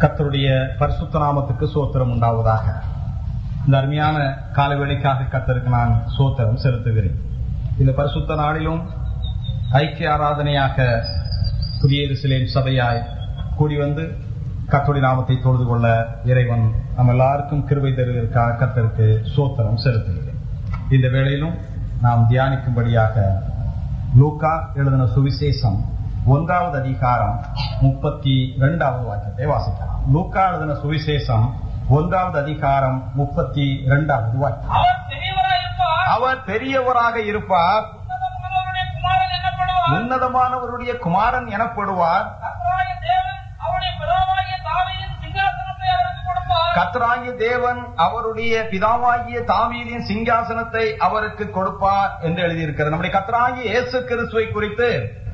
கத்தருடைய பரிசுத்த நாமத்துக்கு சோத்திரம் உண்டாவதாக. இந்த அருமையான காலவேளைக்காக கத்தருக்கு நான் சோத்திரம் செலுத்துகிறேன். இந்த பரிசுத்த நாளிலும் ஐக்கிய ஆராதனையாக புதிய எருசலேம் சபையாய் கூடி வந்து கத்தோடி நாமத்தை தொழுது கொள்ள இறைவன் நம்ம எல்லாருக்கும் கிருவை தருவதற்காக கத்தருக்கு சோத்திரம் செலுத்துகிறேன். இந்த வேளையிலும் நாம் தியானிக்கும்படியாக லூக்கா எழுதின சுவிசேஷம் ஒன்றாவது அதிகாரம் முப்பத்தி இரண்டாவது வாக்கியத்தை வாசிக்கலாம். லூக்கா எழுதின சுவிசேஷம் ஒன்றாவது அதிகாரம் முப்பத்தி இரண்டாவது வாக்கியம். அவர் பெரியவராக இருப்பார். உன்னதமானவருடைய குமாரன் எனப்படுவார். கர்த்தராகிய தேவன் அவருடைய பிதாவாகிய தாவீதின் சிங்காசனத்தை அவருக்கு கொடுப்பார். என்று எழுதியிருக்கிறது. நம்முடைய கத்தராகிய இயேசு கிறிஸ்துவை குறித்து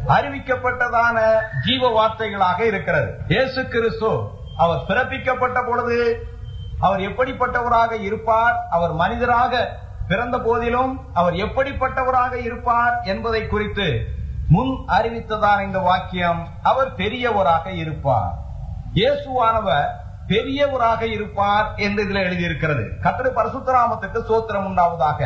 அறிவிக்கப்பட்டதான ஜீவ வார்த்தைகளாக இருக்கிறது. இயேசு கிறிஸ்து அவர் பிறப்பிக்கப்பட்ட பொழுது அவர் எப்படிப்பட்டவராக இருப்பார் அவர் மனிதராக பிறந்த போதிலும் அவர் எப்படிப்பட்டவராக இருப்பார் என்பதை குறித்து முன் அறிவித்ததான இந்த வாக்கியம் அவர் பெரியவராக இருப்பார். இயேசுவானவர் பெரியவராக இருப்பார் என்று இதில் எழுதியிருக்கிறது. கத்திர பரசுத்தராமத்துக்கு சோத்திரம் உண்டாவதாக.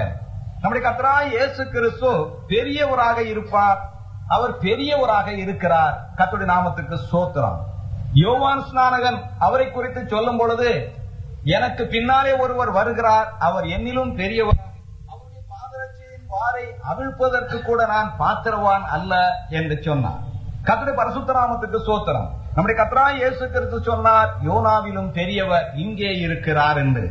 நம்முடைய கத்தரா இயேசு கிறிஸ்து பெரியவராக இருப்பார் அவர் பெரியவராக இருக்கிறார். கத்துடைய நாமத்துக்கு சோத்திரம். யோவான் ஸ்நானகன் அவரை குறித்து சொல்லும் பொழுது எனக்கு பின்னாலே ஒருவர் வருகிறார். அவர் என்னிலும் பெரியவர். அவருடைய பாதரட்சியின் வாரை அவிழ்ப்பதற்கு கூட நான் பாத்திரவான் அல்ல என்று சொன்னார். கத்துடைய பரசுத்தராமத்துக்கு சோத்திரம். நம்முடைய கத்ரா இயேசு கிறிஸ்து சொன்னார் யோனாவிலும் பெரியவர் இங்கே இருக்கிறார் என்று.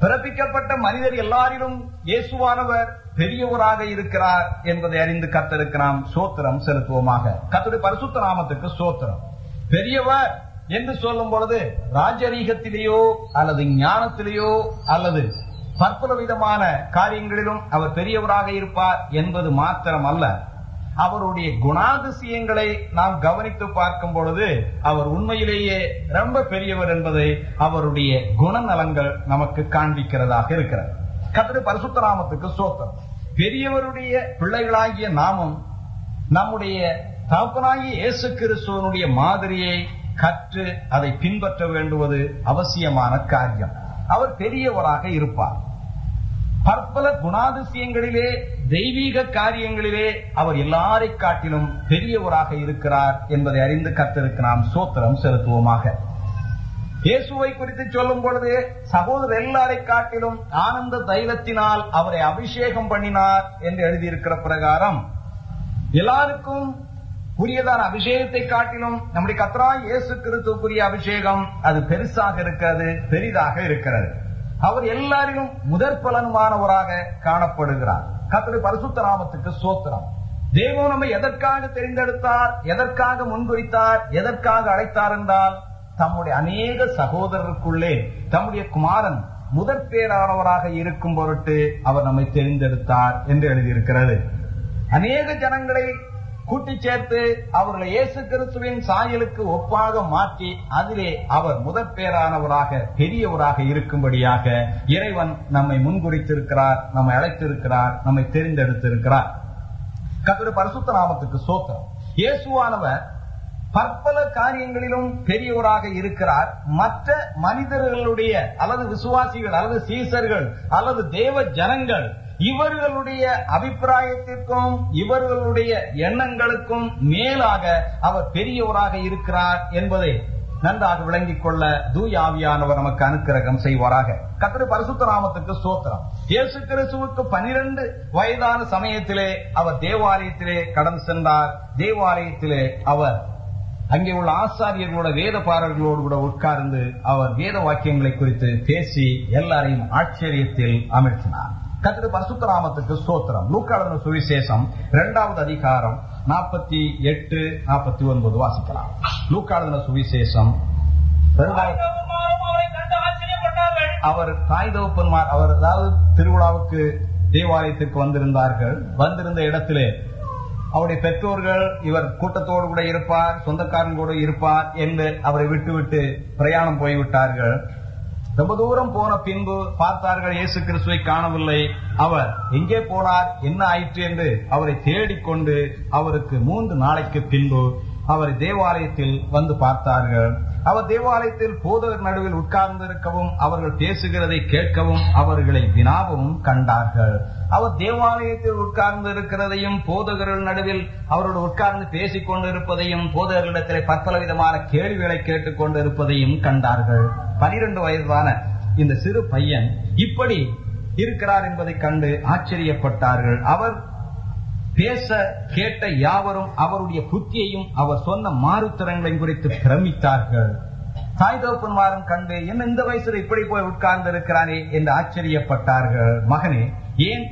பிறப்பிக்கப்பட்ட மனிதர் எல்லாரிலும் இயேசுவானவர். பெரியவராக இருக்கிறார் என்பதை அறிந்து கத்தருக்கு நாம் சோத்திரம் செலுத்துவோமாக. கத்துடைய பரிசுத்த நாமத்துக்கு சோத்திரம். பெரியவர் என்று சொல்லும் பொழுது ராஜரீகத்திலேயோ அல்லது ஞானத்திலேயோ அல்லது பற்பல விதமான காரியங்களிலும் அவர் பெரியவராக இருப்பார் என்பது மாத்திரம் அல்ல அவருடைய குணாதிசயங்களை நாம் கவனித்து பார்க்கும் பொழுது அவர் உண்மையிலேயே ரொம்ப பெரியவர் என்பதை அவருடைய குணநலங்கள் நமக்கு காண்பிக்கிறதாக இருக்கிறது. கத்திர பரிசுத்தராமத்துக்கு சோத்திரம் பெரியவருடைய பிள்ளைகளாகிய நாமும் நம்முடைய தகப்பனாகிய இயேசு கிறிஸ்துவனுடைய மாதிரியை கற்று அதை பின்பற்ற வேண்டுவது அவசியமான காரியம். அவர் பெரியவராக இருப்பார். பற்பல குணாதிசயங்களிலே தெய்வீக காரியங்களிலே அவர் எல்லாரை காட்டிலும் பெரியவராக இருக்கிறார் என்பதை அறிந்து கத்திருக்கு நாம் சோத்திரம் செலுத்துவோமாக. இயேசுவை குறித்து சொல்லும் பொழுது சகோதரர் எல்லாரை காட்டிலும் ஆனந்த தைலத்தினால் அவரை அபிஷேகம் பண்ணினார் என்று எழுதியிருக்கிற பிரகாரம். எல்லாருக்கும் உரியதான அபிஷேகத்தை காட்டிலும் நம்முடைய கத்ரா இயேசு கிறிஸ்துக்குரிய அபிஷேகம் அது பெருசாக இருக்கிறது பெரிதாக இருக்கிறது. அவர் எல்லாரிலும் முதற் பலனுமானவராக காணப்படுகிறார். கத்திரி பரிசுத்த நாமத்துக்கு சோத்திரம் தேவன் நம்மை எதற்காக தெரிந்தெடுத்தார் எதற்காக முன்குறித்தார் எதற்காக அழைத்தார் என்றால் தம்முடைய அநேக சகோதரருக்குள்ளே தம்முடைய குமாரன் முதற் பேரானவராக இருக்கும் பொருட்டு அவர் நம்மை தெரிந்தெடுத்தார் என்று எழுதியிருக்கிறது. அநேக ஜனங்களை கூட்டி சேர்த்து அவர்களை இயேசு கிறிஸ்துவின் சாயலுக்கு ஒப்பாக மாற்றி அதிலே அவர் முதற் பேரானவராக பெரியவராக இருக்கும்படியாக இறைவன் நம்மை முன்குறித்திருக்கிறார் நம்மை அழைத்திருக்கிறார் நம்மை தெரிந்தெடுத்திருக்கிறார். கத்திர பரிசுத்த நாமத்துக்கு சோத்திரம் இயேசுவானவர் பற்பல காரியங்களிலும் பெரியவராக இருக்கிறார். மற்ற மனிதர்களுடைய அல்லது விசுவாசிகள் அல்லது சீசர்கள் அல்லது தேவ ஜனங்கள் இவர்களுடைய அபிப்பிராயத்திற்கும் இவர்களுடைய எண்ணங்களுக்கும் மேலாக அவர் பெரியவராக இருக்கிறார் என்பதை நன்றாக விளங்கிக் கொள்ள தூய ஆவியானவர் நமக்கு அனுக்கிரகம் செய்வாராக. கத்திர பரிசுத்தராமத்துக்கு சோத்திரம் இயேசு கிறிஸ்துவுக்கு பனிரெண்டு வயதான சமயத்திலே அவர் தேவாலயத்திலே கடந்து சென்றார். தேவாலயத்திலே அவர் அங்கே உள்ள ஆசாரியர்களோட வேத பாரர்களோடு கூட உட்கார்ந்து அவர் வேத வாக்கியங்களை குறித்து பேசி எல்லாரையும் ஆச்சரியத்தில் அமர்த்தினார். கத்திர பரசுத்தராமத்துக்கு ஸ்தோத்திரம். லூக்காளன சுவிசேஷம் இரண்டாவது அதிகாரம் நாற்பத்தி எட்டு நாற்பத்தி ஒன்பது வாசிக்கலாம். லூக்காளன சுவிசேஷம் அவர் தாய் தகப்பன்மார் அவர் அதாவது திருவிழாவுக்கு தேவாலயத்திற்கு வந்திருந்தார்கள். வந்திருந்த இடத்திலே அவருடைய பெற்றோர்கள் இவர் கூட்டத்தோடு கூட இருப்பார் சொந்தக்காரன் கூட இருப்பார் என்று அவரை விட்டுவிட்டு பிரயாணம் போய்விட்டார்கள். ரொம்ப தூரம் போன பின்பு பார்த்தார்கள் இயேசு கிறிஸ்துவை காணவில்லை. அவர் எங்கே போனார்? என்ன ஆயிற்று? என்று அவரை தேடிக்கொண்டு அவருக்கு மூன்று நாளைக்கு பின்பு அவர் தேவாலயத்தில் வந்து பார்த்தார்கள். அவர் தேவாலயத்தில் போதகர் நடுவில் உட்கார்ந்திருக்கவும் அவர்கள் பேசுகிறதை கேட்கவும் அவர்களை வினாவும் கண்டார்கள். அவர் தேவாலயத்தில் உட்கார்ந்து இருக்கிறதையும் போதகர்கள் நடுவில் அவரோடு உட்கார்ந்து பேசிக் கொண்டிருப்பதையும் போதகர்களிடத்தில் பற்பல விதமான கேள்விகளை கேட்டுக் கொண்டிருப்பதையும் கண்டார்கள். பனிரெண்டு வயதான இந்த சிறு பையன் இப்படி இருக்கிறார் என்பதை கண்டு ஆச்சரியப்பட்டார்கள். அவர் பேச கேட்ட யாவரும் அவருடைய புத்தியையும் அவர் சொன்ன மாறுத்திறங்களையும் குறித்து பிரமித்தார்கள். தாய் தோப்பன்மாரும் கண்டு என்ன இந்த வயசுல இப்படி போய் உட்கார்ந்து இருக்கிறானே என்று ஆச்சரியப்பட்டார்கள். மகனே ஏன்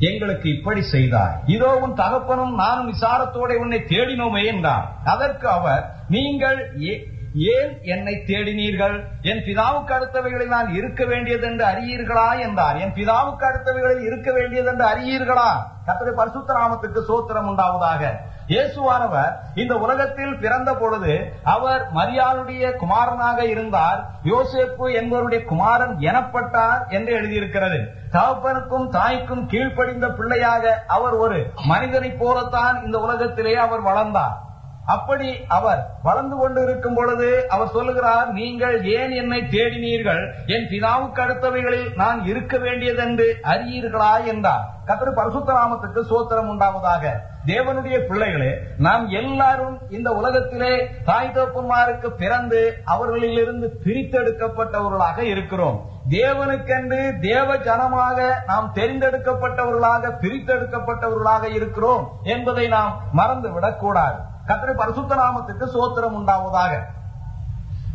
எங்களுக்கு இப்படி செய்தார் இதோ உன் தகப்பனும் நானும் விசாரத்தோட உன்னை தேடினோமே என்றார் அதற்கு அவர் நீங்கள் ஏ- ஏன் என்னை தேடினீர்கள்? என் பிதாவுக்கு அடுத்தவைகளில் நான் இருக்க வேண்டியது என்று அறியீர்களா? என்றார். என் பிதாவுக்கு அடுத்தவைகளில் இருக்க வேண்டியது என்று அறியீர்களா? கர்த்தருடைய பரிசுத்த நாமத்துக்கு சோத்திரம் உண்டாவதாக. இயேசுவானவர் இந்த உலகத்தில் பிறந்த பொழுது அவர் மரியாளுடைய குமாரனாக இருந்தார். யோசேப்பு என்பவருடைய குமாரன் எனப்பட்டார் என்று எழுதியிருக்கிறது. தகப்பனுக்கும் தாய்க்கும் கீழ்ப்படிந்த பிள்ளையாக அவர் ஒரு மனிதனைப் போலத்தான் இந்த உலகத்திலே அவர் வளர்ந்தார். அப்படி அவர் வளர்ந்து கொண்டு இருக்கும் பொழுது அவர் சொல்லுகிறார் நீங்கள் ஏன் என்னை தேடினீர்கள்? என் பிதாவுக்கு அடுத்தவைகளில் நான் இருக்க வேண்டியதென்று அறியீர்களா? என்றார். கத்தரு பரசுத்தராமத்துக்கு சோத்திரம் உண்டாவதாக. தேவனுடைய பிள்ளைகளே நாம் எல்லாரும் இந்த உலகத்திலே தாய் தோப்பன்மாருக்கு பிறந்து அவர்களிலிருந்து பிரித்தெடுக்கப்பட்டவர்களாக இருக்கிறோம். தேவனுக்கென்று தேவ ஜனமாக நாம் தெரிந்தெடுக்கப்பட்டவர்களாக பிரித்தெடுக்கப்பட்டவர்களாக இருக்கிறோம் என்பதை நாம் மறந்துவிடக் கூடாது கத்திரி பரிசுத்த நாமத்துக்கு சோத்திரம் உண்டாவதாக.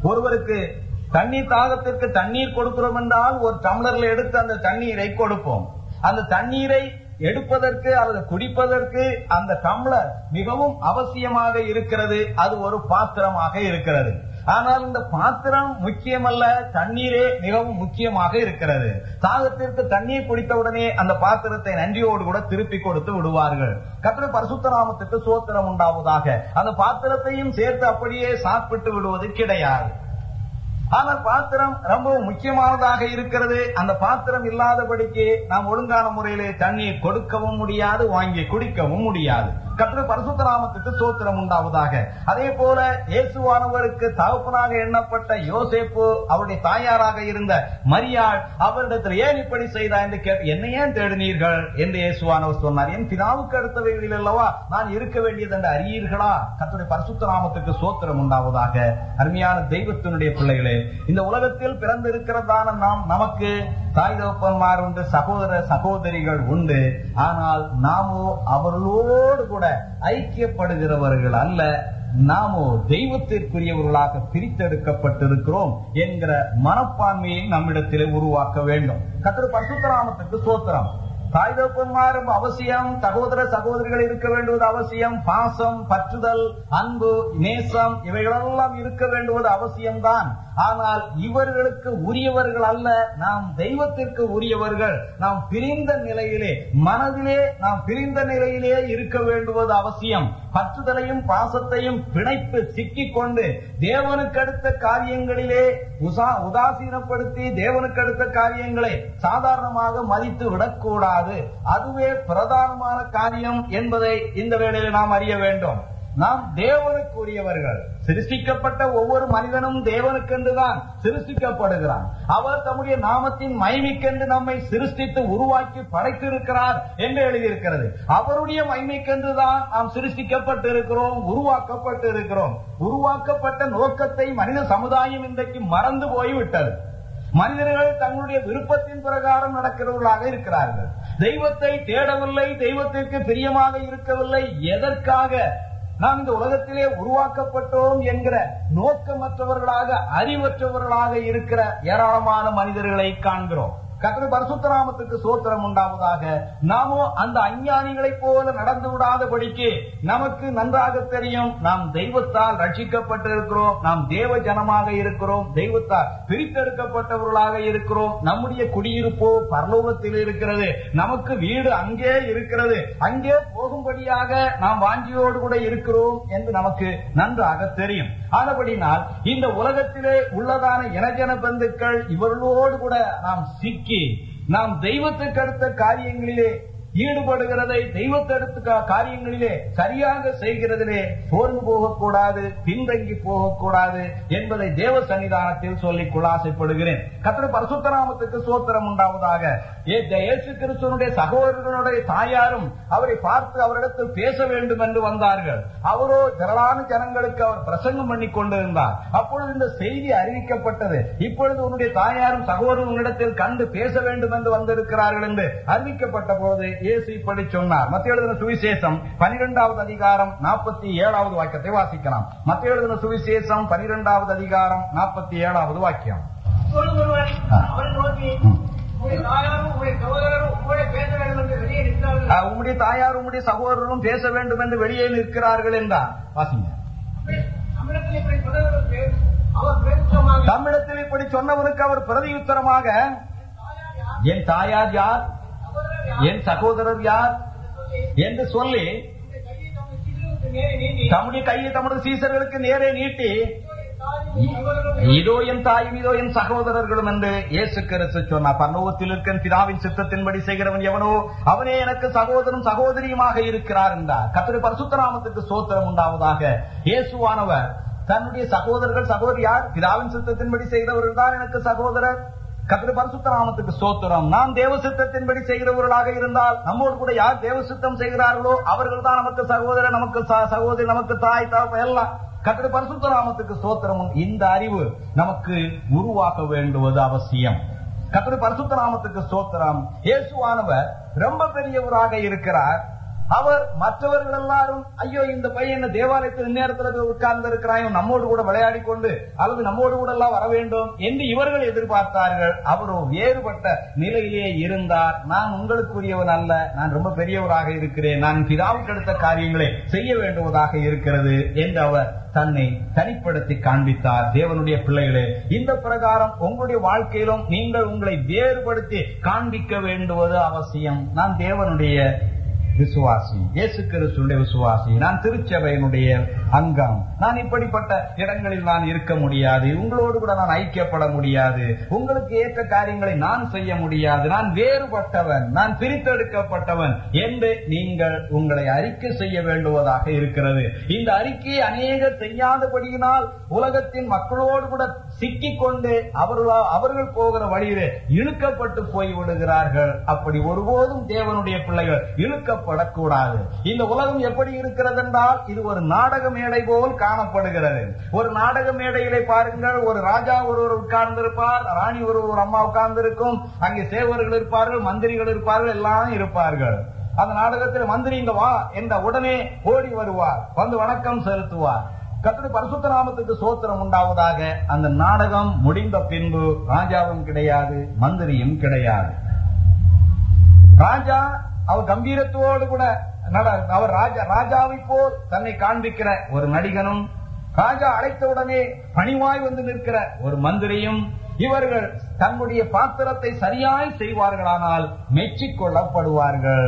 ஒருவருக்கு தண்ணீர் தாகத்திற்கு தண்ணீர் கொடுக்கிறோம் என்றால் ஒரு டம்ளர்ல எடுத்து அந்த தண்ணீரை கொடுப்போம். அந்த தண்ணீரை எடுப்பதற்கு அல்லது குடிப்பதற்கு அந்த டம்ளர் மிகவும் அவசியமாக இருக்கிறது. அது ஒரு பாத்திரமாக இருக்கிறது. ஆனால் இந்த பாத்திரம் முக்கியமல்ல தண்ணீரே மிகவும் முக்கியமாக இருக்கிறது. தாகத்திற்கு தண்ணீர் குடித்தவுடனே அந்த பாத்திரத்தை நன்றியோடு கூட திருப்பி கொடுத்து விடுவார்கள். கத்திர பரசுத்தராமத்துக்கு சோத்திரம் உண்டாவதாக. அந்த பாத்திரத்தையும் சேர்த்து அப்படியே சாப்பிட்டு விடுவது கிடையாது. ஆனால் பாத்திரம் ரொம்ப முக்கியமானதாக இருக்கிறது. அந்த பாத்திரம் இல்லாதபடிக்கு நாம் ஒழுங்கான முறையிலே தண்ணீர் கொடுக்கவும் முடியாது வாங்கி குடிக்கவும் முடியாது. கத்திர பரிசுத்த நாமத்துக்கு சோத்திரம் உண்டாவதாக. அதே போல இயேசுவானவருக்கு தகப்பனாக எண்ணப்பட்ட யோசேப்பு அவருடைய தாயாராக இருந்த மரியாள் அவரிடத்தில் ஏன் இப்படி செய்தா என்று கேட்டு என்ன ஏன் தேடினீர்கள்? என்று இயேசுவானவர் சொன்னார். என் பிதாவுக்கு அடுத்தவைகளில் அல்லவா நான் இருக்க வேண்டியது என்று அறியீர்களா? கத்துடைய பரிசுத்த நாமத்துக்கு சோத்திரம் உண்டாவதாக. அருமையான தெய்வத்தினுடைய பிள்ளைகளே இந்த உலகத்தில் பிறந்திருக்கிறதான நாம் நமக்கு தாய் தகப்பன்மார் உண்டு சகோதர சகோதரிகள் உண்டு. ஆனால் நாமோ அவர்களோடு கூட ஐக்கியப்படுகிறவர்கள் அல்ல. நாமோ தெய்வத்திற்குரியவர்களாக பிரித்தெடுக்கப்பட்டிருக்கிறோம் என்கிற மனப்பான்மையை நம்மிடத்திலே உருவாக்க வேண்டும். கத்திர பரசுத்தராமத்துக்கு சோத்திரம் தாய் தகப்பன்மாரும் அவசியம். சகோதர சகோதரிகள் இருக்க வேண்டுவது அவசியம். பாசம் பற்றுதல் அன்பு நேசம் இவைகளெல்லாம் இருக்க வேண்டுவது அவசியம்தான். ஆனால் இவர்களுக்கு உரியவர்கள் அல்ல. நாம் தெய்வத்திற்கு உரியவர்கள். நாம் பிரிந்த நிலையிலே மனதிலே நாம் பிரிந்த நிலையிலே இருக்க வேண்டுவது அவசியம். பற்றுதலையும் பாசத்தையும் பிணைப்பு சிக்கிக் கொண்டு தேவனுக்கு அடுத்த காரியங்களிலே உசா உதாசீனப்படுத்தி தேவனுக்கு அடுத்த காரியங்களை சாதாரணமாக மதித்து விடக்கூடாது. அதுவே பிரதானமான காரியம் என்பதை இந்த வேளையில் நாம் அறிய வேண்டும். நாம் தேவனுக்குரியவர்கள். சிருஷ்டிக்கப்பட்ட ஒவ்வொரு மனிதனும் தேவனுக்கென்றுதான் சிருஷ்டிக்கப்படுகிறான். அவர் தம்முடைய நாமத்தின் மைமைக்கென்று நம்மை சிருஷ்டித்து உருவாக்கி படைத்திருக்கிறார் என்று எழுதியிருக்கிறது. அவருடைய மைமைக்கென்றுதான் நாம் சிருஷ்டிக்கப்பட்டு இருக்கிறோம் உருவாக்கப்பட்டு இருக்கிறோம் உருவாக்கப்பட்ட நோக்கத்தை மனித சமுதாயம் இன்றைக்கு மறந்து போய்விட்டது. மனிதர்கள் தங்களுடைய விருப்பத்தின் பிரகாரம் நடக்கிறவர்களாக இருக்கிறார்கள். தெய்வத்தை தேடவில்லை தெய்வத்திற்கு பிரியமாக இருக்கவில்லை. எதற்காக? நாம் இந்த உலகத்திலே உருவாக்கப்பட்டோம் என்கிற நோக்கமற்றவர்களாக அறிவற்றவர்களாக இருக்கிற ஏராளமான மனிதர்களை காண்கிறோம். கத்திர பரசுத்தராமத்துக்கு சோத்திரம் உண்டாவதாக. நாமோ அந்த அஞ்ஞானிகளைப் போல நடந்து விடாதபடிக்கு நமக்கு நன்றாக தெரியும். நாம் தெய்வத்தால் ரட்சிக்கப்பட்டிருக்கிறோம். நாம் தேவ ஜனமாக இருக்கிறோம். தெய்வத்தால் பிரித்தெடுக்கப்பட்டவர்களாக இருக்கிறோம். நம்முடைய குடியிருப்போ பரலோகத்தில் இருக்கிறது. நமக்கு வீடு அங்கே இருக்கிறது. அங்கே போகும்படியாக நாம் வாஞ்சியோடு கூட இருக்கிறோம் என்று நமக்கு நன்றாக தெரியும். ஆனபடினால் இந்த உலகத்திலே உள்ளதான இனஜன பந்துக்கள் இவர்களோடு கூட நாம் சிக்கி நாம் தெய்வத்துக்கு அடுத்த காரியங்களிலே ஈடுபடுகிறதை தெய்வத்தெடுத்து காரியங்களிலே சரியாக செய்கிறதிலே சோர்ந்து போகக்கூடாது பின்தங்கி போகக்கூடாது என்பதை தேவ சன்னிதானத்தில் சொல்லி குலாசைப்படுகிறேன் கத்திர பரசுத்தராமத்துக்கு சோத்திரம் உண்டாவதாக. ஏ- இயேசு கிறிஸ்துவனுடைய சகோதரர்களுடைய தாயாரும் அவரை பார்த்து அவரிடத்தில் பேச வேண்டும் என்று வந்தார்கள். அவரோ திரளான ஜனங்களுக்கு அவர் பிரசங்கம் பண்ணி கொண்டிருந்தார். அப்பொழுது இந்த செய்தி அறிவிக்கப்பட்டது. இப்பொழுது உன்னுடைய தாயாரும் சகோதரரும் உன்னிடத்தில் கண்டு பேச வேண்டும் என்று வந்திருக்கிறார்கள் என்று அறிவிக்கப்பட்ட போது இயேசு இப்படி சொன்னார். மத்திய எழுதின சுவிசேஷம் பனிரெண்டாவது அதிகாரம் நாற்பத்தி ஏழாவது வாக்கியத்தை வாசிக்கலாம். மத்திய எழுதின சுவிசேஷம் பனிரெண்டாவது அதிகாரம் நாற்பத்தி ஏழாவது வாக்கியம். உம்முடைய தாயார் உம்முடைய சகோதரரும் பேச வேண்டும் என்று வெளியே நிற்கிறார்கள். என்றார். வாசிங்க. தமிழத்தில் இப்படி சொன்னவனுக்கு அவர் பிரதியுத்தரமாக தாயார் யார்? என் தாயார் யார்? என் சகோதரர் யார் என்று சொல்லி இந்த கையை தம்முடைய கையை தமது சீசர்களுக்கு நேரே நீட்டி இதோ என் தாயும் இதோ என் சகோதரர்களும் என்று இயேசு கிறிஸ்து சொன்னார். பரலோகத்தில் இருக்கிற பிதாவின் சித்தத்தின்படி செய்கிறவன் எவனோ அவனே எனக்கு சகோதரன் சகோதரியுமாக இருக்கிறார் என்றார். கத்திரி பரசுத்தராமத்துக்கு சோத்திரம் உண்டாவதாக. இயேசுவானவர் தன்னுடைய சகோதரர்கள் சகோதரி யார்? பிதாவின் சித்தத்தின்படி செய்கிறவர்கள் தான் எனக்கு சகோதரர். கத்திரி பரிசுத்தராமத்துக்கு சோத்திரம் நாம் தேவ சித்தத்தின்படி செய்கிறவர்களாக இருந்தால் நம்மோடு கூட யார் தேவ சித்தம் செய்கிறார்களோ அவர்கள் தான் நமக்கு சகோதரர் நமக்கு சகோதரி நமக்கு தாய் தாப்ப எல்லாம். கத்திர பரிசுத்த நாமத்துக்கு சோத்திரம் இந்த அறிவு நமக்கு உருவாக்க வேண்டுவது அவசியம். கத்திர பரிசுத்த நாமத்துக்கு சோத்திரம் இயேசுவானவர் ரொம்ப பெரியவராக இருக்கிறார். அவர் மற்றவர்கள் எல்லாரும் ஐயோ இந்த பையன் தேவாலயத்தில் இந்நேரத்தில் உட்கார்ந்து இருக்கிறாயும் நம்மோடு கூட விளையாடி கொண்டு அல்லது நம்மோடு கூட எல்லாம் வர வேண்டும் என்று இவர்கள் எதிர்பார்த்தார்கள். அவரோ வேறுபட்ட நிலையிலே இருந்தார். நான் உங்களுக்குரியவன் அல்ல. நான் ரொம்ப பெரியவராக இருக்கிறேன். நான் பிதாவுக்கு எடுத்த காரியங்களை செய்ய வேண்டுவதாக இருக்கிறது என்று அவர் தன்னை தனிப்படுத்தி காண்பித்தார். தேவனுடைய பிள்ளைகளே இந்த பிரகாரம் உங்களுடைய வாழ்க்கையிலும் நீங்கள் உங்களை வேறுபடுத்தி காண்பிக்க வேண்டுவது அவசியம். நான் தேவனுடைய விசுவாசி. இயேசு கிறிஸ்துடைய விசுவாசி. நான் திருச்சபையினுடைய அங்கம். நான் இப்படிப்பட்ட இடங்களில் நான் இருக்க முடியாது. உங்களோடு கூட நான் ஐக்கியப்பட முடியாது. உங்களுக்கு ஏற்ற காரியங்களை நான் செய்ய முடியாது. நான் வேறுபட்டவன். நான் பிரித்தெடுக்கப்பட்டவன் என்று நீங்கள் உங்களை அறிக்கை செய்ய வேண்டுவதாக இருக்கிறது. இந்த அறிக்கையை அநேகர் செய்யாதபடியினால் உலகத்தின் மக்களோடு கூட சிக்கிக்கொண்டு அவர்களா அவர்கள் போகிற வழியிலே இழுக்கப்பட்டு போய் விடுகிறார்கள். அப்படி ஒருபோதும் தேவனுடைய பிள்ளைகள் இழுக்கப்படக்கூடாது. இந்த உலகம் எப்படி இருக்கிறது என்றால் இது ஒரு நாடக மேடை போல் காணப்படுகிறது. ஒரு நாடக மேடையிலே பாருங்கள் ஒரு ராஜா ஒருவர் உட்கார்ந்திருப்பார் ராணி ஒரு ஒரு அம்மா உட்கார்ந்திருக்கும். அங்கே சேவர்கள் இருப்பார்கள் மந்திரிகள் இருப்பார்கள் எல்லாம் இருப்பார்கள். அந்த நாடகத்தில் மந்திரி இங்க வா என்ற உடனே ஓடி வருவார் வந்து வணக்கம் செலுத்துவார். கத்திரி பரிசுத்த நாமத்துக்கு சோத்திரம் உண்டாவதாக அந்த நாடகம் முடிந்த பின்பு ராஜாவும் கிடையாது மந்திரியும் கிடையாது. ராஜா அவர் கம்பீரத்தோடு கூட அவர் ராஜா ராஜாவை போல் தன்னை காண்பிக்கிற ஒரு நடிகனும் ராஜா அழைத்தவுடனே பணிவாய் வந்து நிற்கிற ஒரு மந்திரியும் இவர்கள் தங்களுடைய பாத்திரத்தை சரியாய் செய்வார்களானால் மெச்சிக் கொள்ளப்படுவார்கள்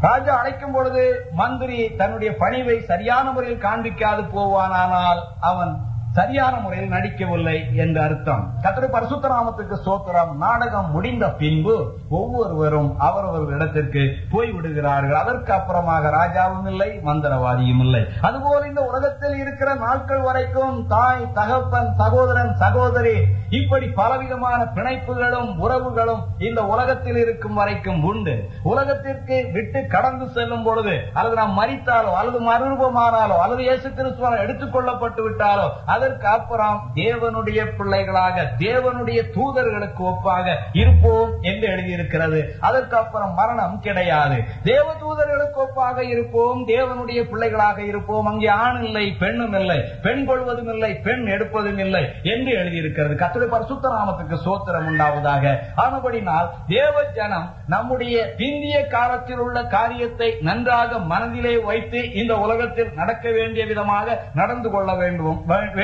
ராஜா அழைக்கும் பொழுது மந்திரி தன்னுடைய பணிவை சரியான முறையில் காண்பிக்காது போவானானால் அவன் சரியான முறையில் நடிக்கவில்லை என்று அர்த்தம். கத்திரி பரசுத்தராமத்துக்கு சோத்திரம் நாடகம் முடிந்த பின்பு ஒவ்வொருவரும் அவரவர் இடத்திற்கு போய் விடுகிறார்கள். அதற்கு அப்புறமாக ராஜாவும் இல்லை மந்திரவாதியும் இல்லை. அதுபோல இந்த உலகத்தில் இருக்கிற நாட்கள் வரைக்கும் தாய் தகப்பன் சகோதரன் சகோதரி இப்படி பலவிதமான பிணைப்புகளும் உறவுகளும் இந்த உலகத்தில் இருக்கும் வரைக்கும் உண்டு. உலகத்திற்கு விட்டு கடந்து செல்லும் பொழுது அல்லது நாம் மறித்தாலோ அல்லது மறுரூபமானாலோ அல்லது இயேசு கிறிஸ்துவால் எடுத்துக் கொள்ளப்பட்டு விட்டாலோ அதற்கு அப்புறம் தேவனுடைய பிள்ளைகளாக தேவனுடைய தூதர்களுக்கு ஒப்பாக இருப்போம் என்று எழுதியிருக்கிறது. அதற்கு அப்புறம் மரணம் கிடையாது. தேவ தூதர்களுக்கு ஒப்பாக இருப்போம் தேவனுடைய பிள்ளைகளாக இருப்போம். அங்கே ஆண் இல்லை பெண்ணும் இல்லை பெண் கொள்வதும் இல்லை பெண் எடுப்பதும் இல்லை என்று எழுதியிருக்கிறது. கத்துடைய பரிசுத்த நாமத்துக்கு சோத்திரம் உண்டாவதாக. ஆனபடினால் தேவ ஜனம் நம்முடைய பிந்திய காலத்தில் உள்ள காரியத்தை நன்றாக மனதிலே வைத்து இந்த உலகத்தில் நடக்க வேண்டிய விதமாக நடந்து கொள்ள வேண்டும்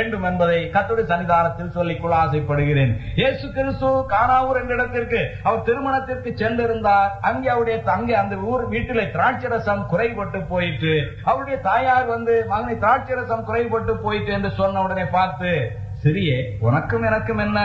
வேண்டும் என்பதை கத்துடைய சன்னிதானத்தில் சொல்லிக்கொள்ள ஆசைப்படுகிறேன். இயேசு கிறிஸ்து காணாவூர் என்ற இடத்திற்கு அவர் திருமணத்திற்கு சென்றிருந்தார். அங்கே அவருடைய தங்கை அந்த ஊர் வீட்டிலே திராட்சரசம் குறைபட்டு போயிட்டு அவருடைய தாயார் வந்து மகனை திராட்சரசம் குறைபட்டு போயிட்டு என்று சொன்ன உடனே பார்த்து சிறிய உனக்கும் எனக்கும் என்ன?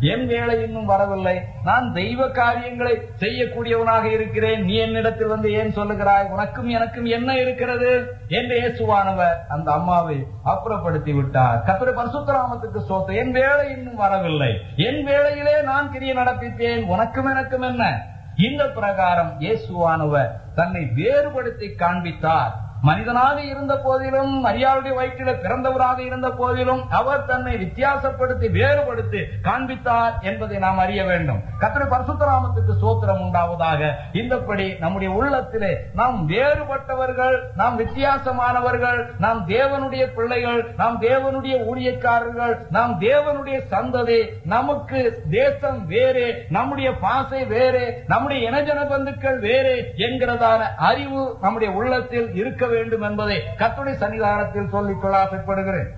என் வேலை இன்னும் வரவில்லை. நான் தெய்வ காரியங்களை செய்யக்கூடியவனாக இருக்கிறேன். நீ என்னிடத்தில் வந்து ஏன் சொல்லுகிறாய்? உனக்கும் எனக்கும் என்ன இருக்கிறது? என்று இயேசுவானவர் அந்த அம்மாவை அப்புறப்படுத்தி விட்டார். கத்திர பரசுத்தராமத்துக்கு சோத்த என் வேலை இன்னும் வரவில்லை. என் வேலையிலே நான் கிரிய நடப்பித்தேன் உனக்கும் எனக்கும் என்ன? இந்த பிரகாரம் இயேசுவானவர் தன்னை வேறுபடுத்தி காண்பித்தார். மனிதனாக இருந்த போதிலும் மரியாளுடைய வயிற்றில பிறந்தவராக இருந்த போதிலும் அவர் தன்னை வித்தியாசப்படுத்தி வேறுபடுத்தி காண்பித்தார் என்பதை நாம் அறிய வேண்டும். கத்திர பரசுத்தராமத்துக்கு சோத்திரம் உண்டாவதாக. இந்தப்படி நம்முடைய உள்ளத்திலே நாம் வேறுபட்டவர்கள் நாம் வித்தியாசமானவர்கள் நாம் தேவனுடைய பிள்ளைகள் நாம் தேவனுடைய ஊழியக்காரர்கள் நாம் தேவனுடைய சந்ததி நமக்கு தேசம் வேறு நம்முடைய பாசை வேறு நம்முடைய இனஜன பந்துக்கள் வேறு என்கிறதான அறிவு நம்முடைய உள்ளத்தில் இருக்க வேண்டும் என்பதை கத்துடைய சன்னிதானத்தில் சொல்லிக் கொள்ள ஆசைப்படுகிறேன்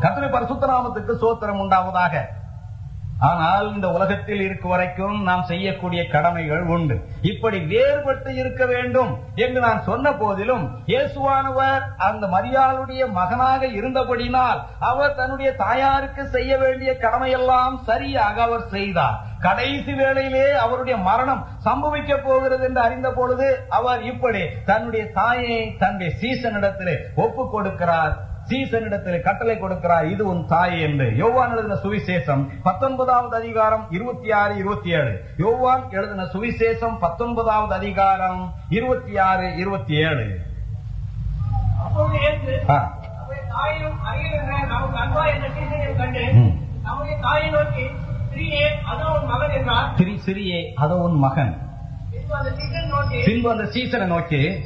கத்துடைய பரிசுத்தராமத்துக்கு சோத்திரம் உண்டாவதாக. ஆனால் இந்த உலகத்தில் இருக்கும் வரைக்கும் நாம் செய்யக்கூடிய கடமைகள் உண்டு. இப்படி வேறுபட்டு இருக்க வேண்டும் என்று நான் சொன்ன போதிலும் இயேசுவானவர் அந்த மரியாளுடைய மகனாக இருந்தபடினால் அவர் தன்னுடைய தாயாருக்கு செய்ய வேண்டிய கடமையெல்லாம் சரியாக அவர் செய்தார். கடைசி வேளையிலே அவருடைய மரணம் சம்பவிக்க போகிறது என்று அறிந்த பொழுது அவர் இப்படி தன்னுடைய தாயை தன்னுடைய சீசனிடத்திலே ஒப்பு கொடுக்கிறார். சீசனிடத்தில் கட்டளை கொடுக்கிறார் இது உன் தாய் என்று. யோவான் எழுதின சுவிசேஷம் பத்தொன்பதாவது அதிகாரம் இருபத்தி ஆறு இருபத்தி ஏழு யோவான் எழுதின சுவிசேஷம் பத்தொன்பதாவது அதிகாரம் இருபத்தி ஆறு இருபத்தி ஏழு மகன் சிறியே அதோ உன் மகன். பின்பு அந்த சீசனை நோக்கி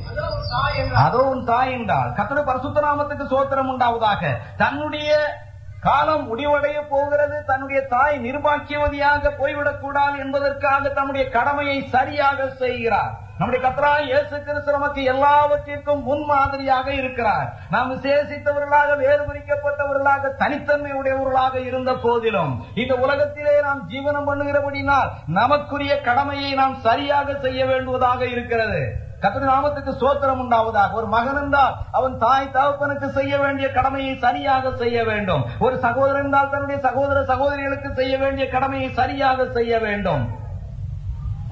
அதோ உன் தாய் என்றால் கத்தோட பரிசுத்த நாமத்துக்கு சோத்திரம் உண்டாவதாக. தன்னுடைய காலம் முடிவடைய போகிறது. தன்னுடைய தாய் நிர்பாக்கியவதியாக போய்விடக் கூடாது என்பதற்காக தன்னுடைய கடமையை சரியாக செய்கிறார். நம்முடைய கத்தராய் இயேசு கிறிஸ்து நமக்கு எல்லாவற்றிற்கும் முன்மாதிரியாக இருக்கிறார். நாம் விசேஷித்தவர்களாக வேறு பிரிக்கப்பட்டவர்களாக தனித்தன்மை உடையவர்களாக இருந்த போதிலும் இந்த உலகத்திலே நாம் ஜீவனம் பண்ணுகிறபடினால் நமக்குரிய கடமையை நாம் சரியாக செய்ய வேண்டுவதாக இருக்கிறது. கத்திர நாமத்துக்கு சோத்திரம் உண்டாவதாக. ஒரு மகன் என்றால் அவன் தாய் தகப்பனுக்கு செய்ய வேண்டிய கடமையை சரியாக செய்ய வேண்டும். ஒரு சகோதரன் என்றால் தன்னுடைய சகோதர சகோதரிகளுக்கு செய்ய வேண்டிய கடமையை சரியாக செய்ய வேண்டும்.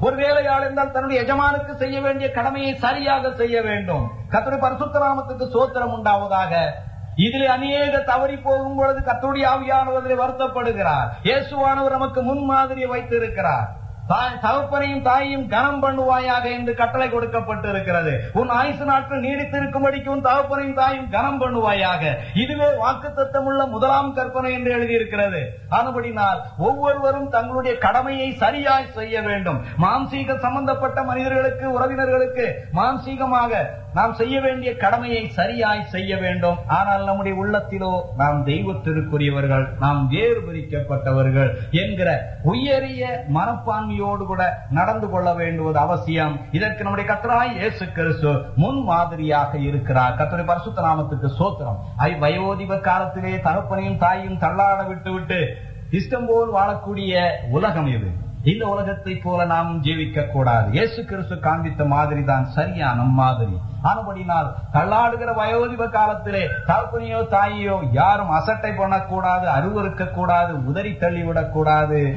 ஒரு வேலையாள் என்றால் தன்னுடைய எஜமானுக்கு செய்ய வேண்டிய கடமையை சரியாக செய்ய வேண்டும். கத்தருடைய பரிசுத்தராமத்துக்கு சோத்திரம் உண்டாவதாக. இதில் அநேக தவறி போகும் பொழுது கத்தருடைய ஆவியானவர்களை வருத்தப்படுகிறார். இயேசுவானவர் நமக்கு முன்மாதிரியை வைத்திருக்கிறார். தகப்பனையும் தாயையும் கனம் பண்ணுவாயாக என்று கட்டளை கொடுக்கப்பட்டு இருக்கிறது உன் ஆயுசு நாட்கள் நீடித்திருக்கும்படிக்கு உன் தகப்பனையும் தாயும் கனம் பண்ணுவாயாக. இதுவே வாக்கு உள்ள முதலாம் கற்பனை என்று எழுதியிருக்கிறது. ஆனபடினால் ஒவ்வொருவரும் தங்களுடைய கடமையை சரியாய் செய்ய வேண்டும். மாம்சீக சம்பந்தப்பட்ட மனிதர்களுக்கு உறவினர்களுக்கு மாம்சீகமாக நாம் செய்ய வேண்டிய கடமையை சரியாய் செய்ய வேண்டும். ஆனால் நம்முடைய உள்ளத்திலோ நாம் தெய்வத்திற்குரியவர்கள் நாம் வேறு பிரிக்கப்பட்டவர்கள் என்கிற உயரிய மனப்பான்மையோடு கூட நடந்து கொள்ள வேண்டுவது அவசியம். இதற்கு நம்முடைய கத்தராய் இயேசு கிறிஸ்து முன் மாதிரியாக இருக்கிறார். கத்தரை பரிசுத்த நாமத்துக்கு சோத்திரம். ஐ வயோதிப காலத்திலே தகப்பனையும் தாயும் தள்ளாட விட்டு விட்டு இஷ்டம் போல் வாழக்கூடிய உலகம் இது இந்த உலகத்தை போல நாம் ஜீவிக்க கூடாது இயேசு கிறிஸ்து காண்பித்த மாதிரி தான் சரியான மாதிரி. ஆனபடினால் தள்ளாடுகிற வயோதிப காலத்திலே தகப்பனையோ தாயையோ யாரும் அசட்டை பண்ணக்கூடாது அருவறுக்க கூடாது உதறி தள்ளிவிடக் கூடாது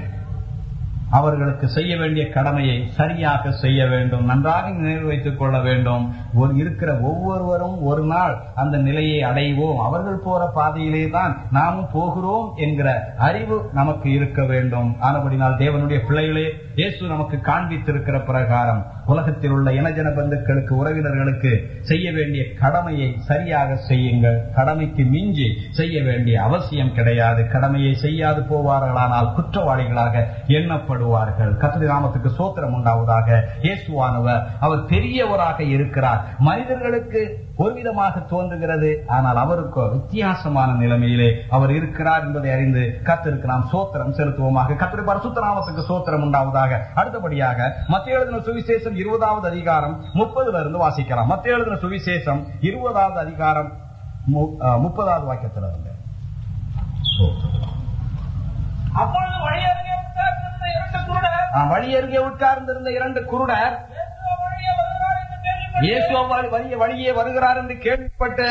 அவர்களுக்கு செய்ய வேண்டிய கடமையை சரியாக செய்ய வேண்டும் நன்றாக நினைவு வைத்துக் கொள்ள வேண்டும். ஒரு இருக்கிற ஒவ்வொருவரும் ஒரு நாள் அந்த நிலையை அடைவோம். அவர்கள் போற பாதையிலே தான் நாமும் போகிறோம் என்கிற அறிவு நமக்கு இருக்க வேண்டும். ஆனபடினால் தேவனுடைய பிள்ளைகளே இயேசு நமக்கு காண்பித்திருக்கிற பிரகாரம். உலகத்தில் உள்ள இனஜன பந்துக்களுக்கு உறவினர்களுக்கு செய்ய வேண்டிய கடமையை சரியாக செய்யுங்கள். கடமைக்கு மிஞ்சி செய்ய வேண்டிய அவசியம் கிடையாது. கடமையை செய்யாது போவார்களானால் குற்றவாளிகளாக எண்ணப்படுவார்கள். கத்திரி நாமத்துக்கு சோத்திரம் உண்டாவதாக. இயேசுவானவர் அவர் பெரியவராக இருக்கிறார். மனிதர்களுக்கு ஒரு விதமாக தோன்றுகிறது. ஆனால் அவருக்கோ வித்தியாசமான நிலைமையிலே அவர் இருக்கிறார் என்பதை அறிந்து கத்திற்கு நாம் சோத்திரம் செலுத்துவோமாக. கத்திரி பரிசுத்த நாமத்துக்கு சோத்திரம் உண்டாவதாக. அடுத்தபடியாக மத்திய எழுதின சுவிசேஷம் இருபதாவது அதிகாரம் முப்பதுல இருந்து வாசிக்கலாம். மத்திய எழுதின சுவிசேஷம் இருபதாவது அதிகாரம் முப்பதாவது வாக்கியத்துல இருந்து அப்பொழுது வழியருகே உட்கார்ந்திருந்த இரண்டு குருடர் வழியே வருகிறார் என்று கேள்விப்பட்டு இயேசு வழியே வழியே வருகிறார் என்று கேள்விப்பட்டு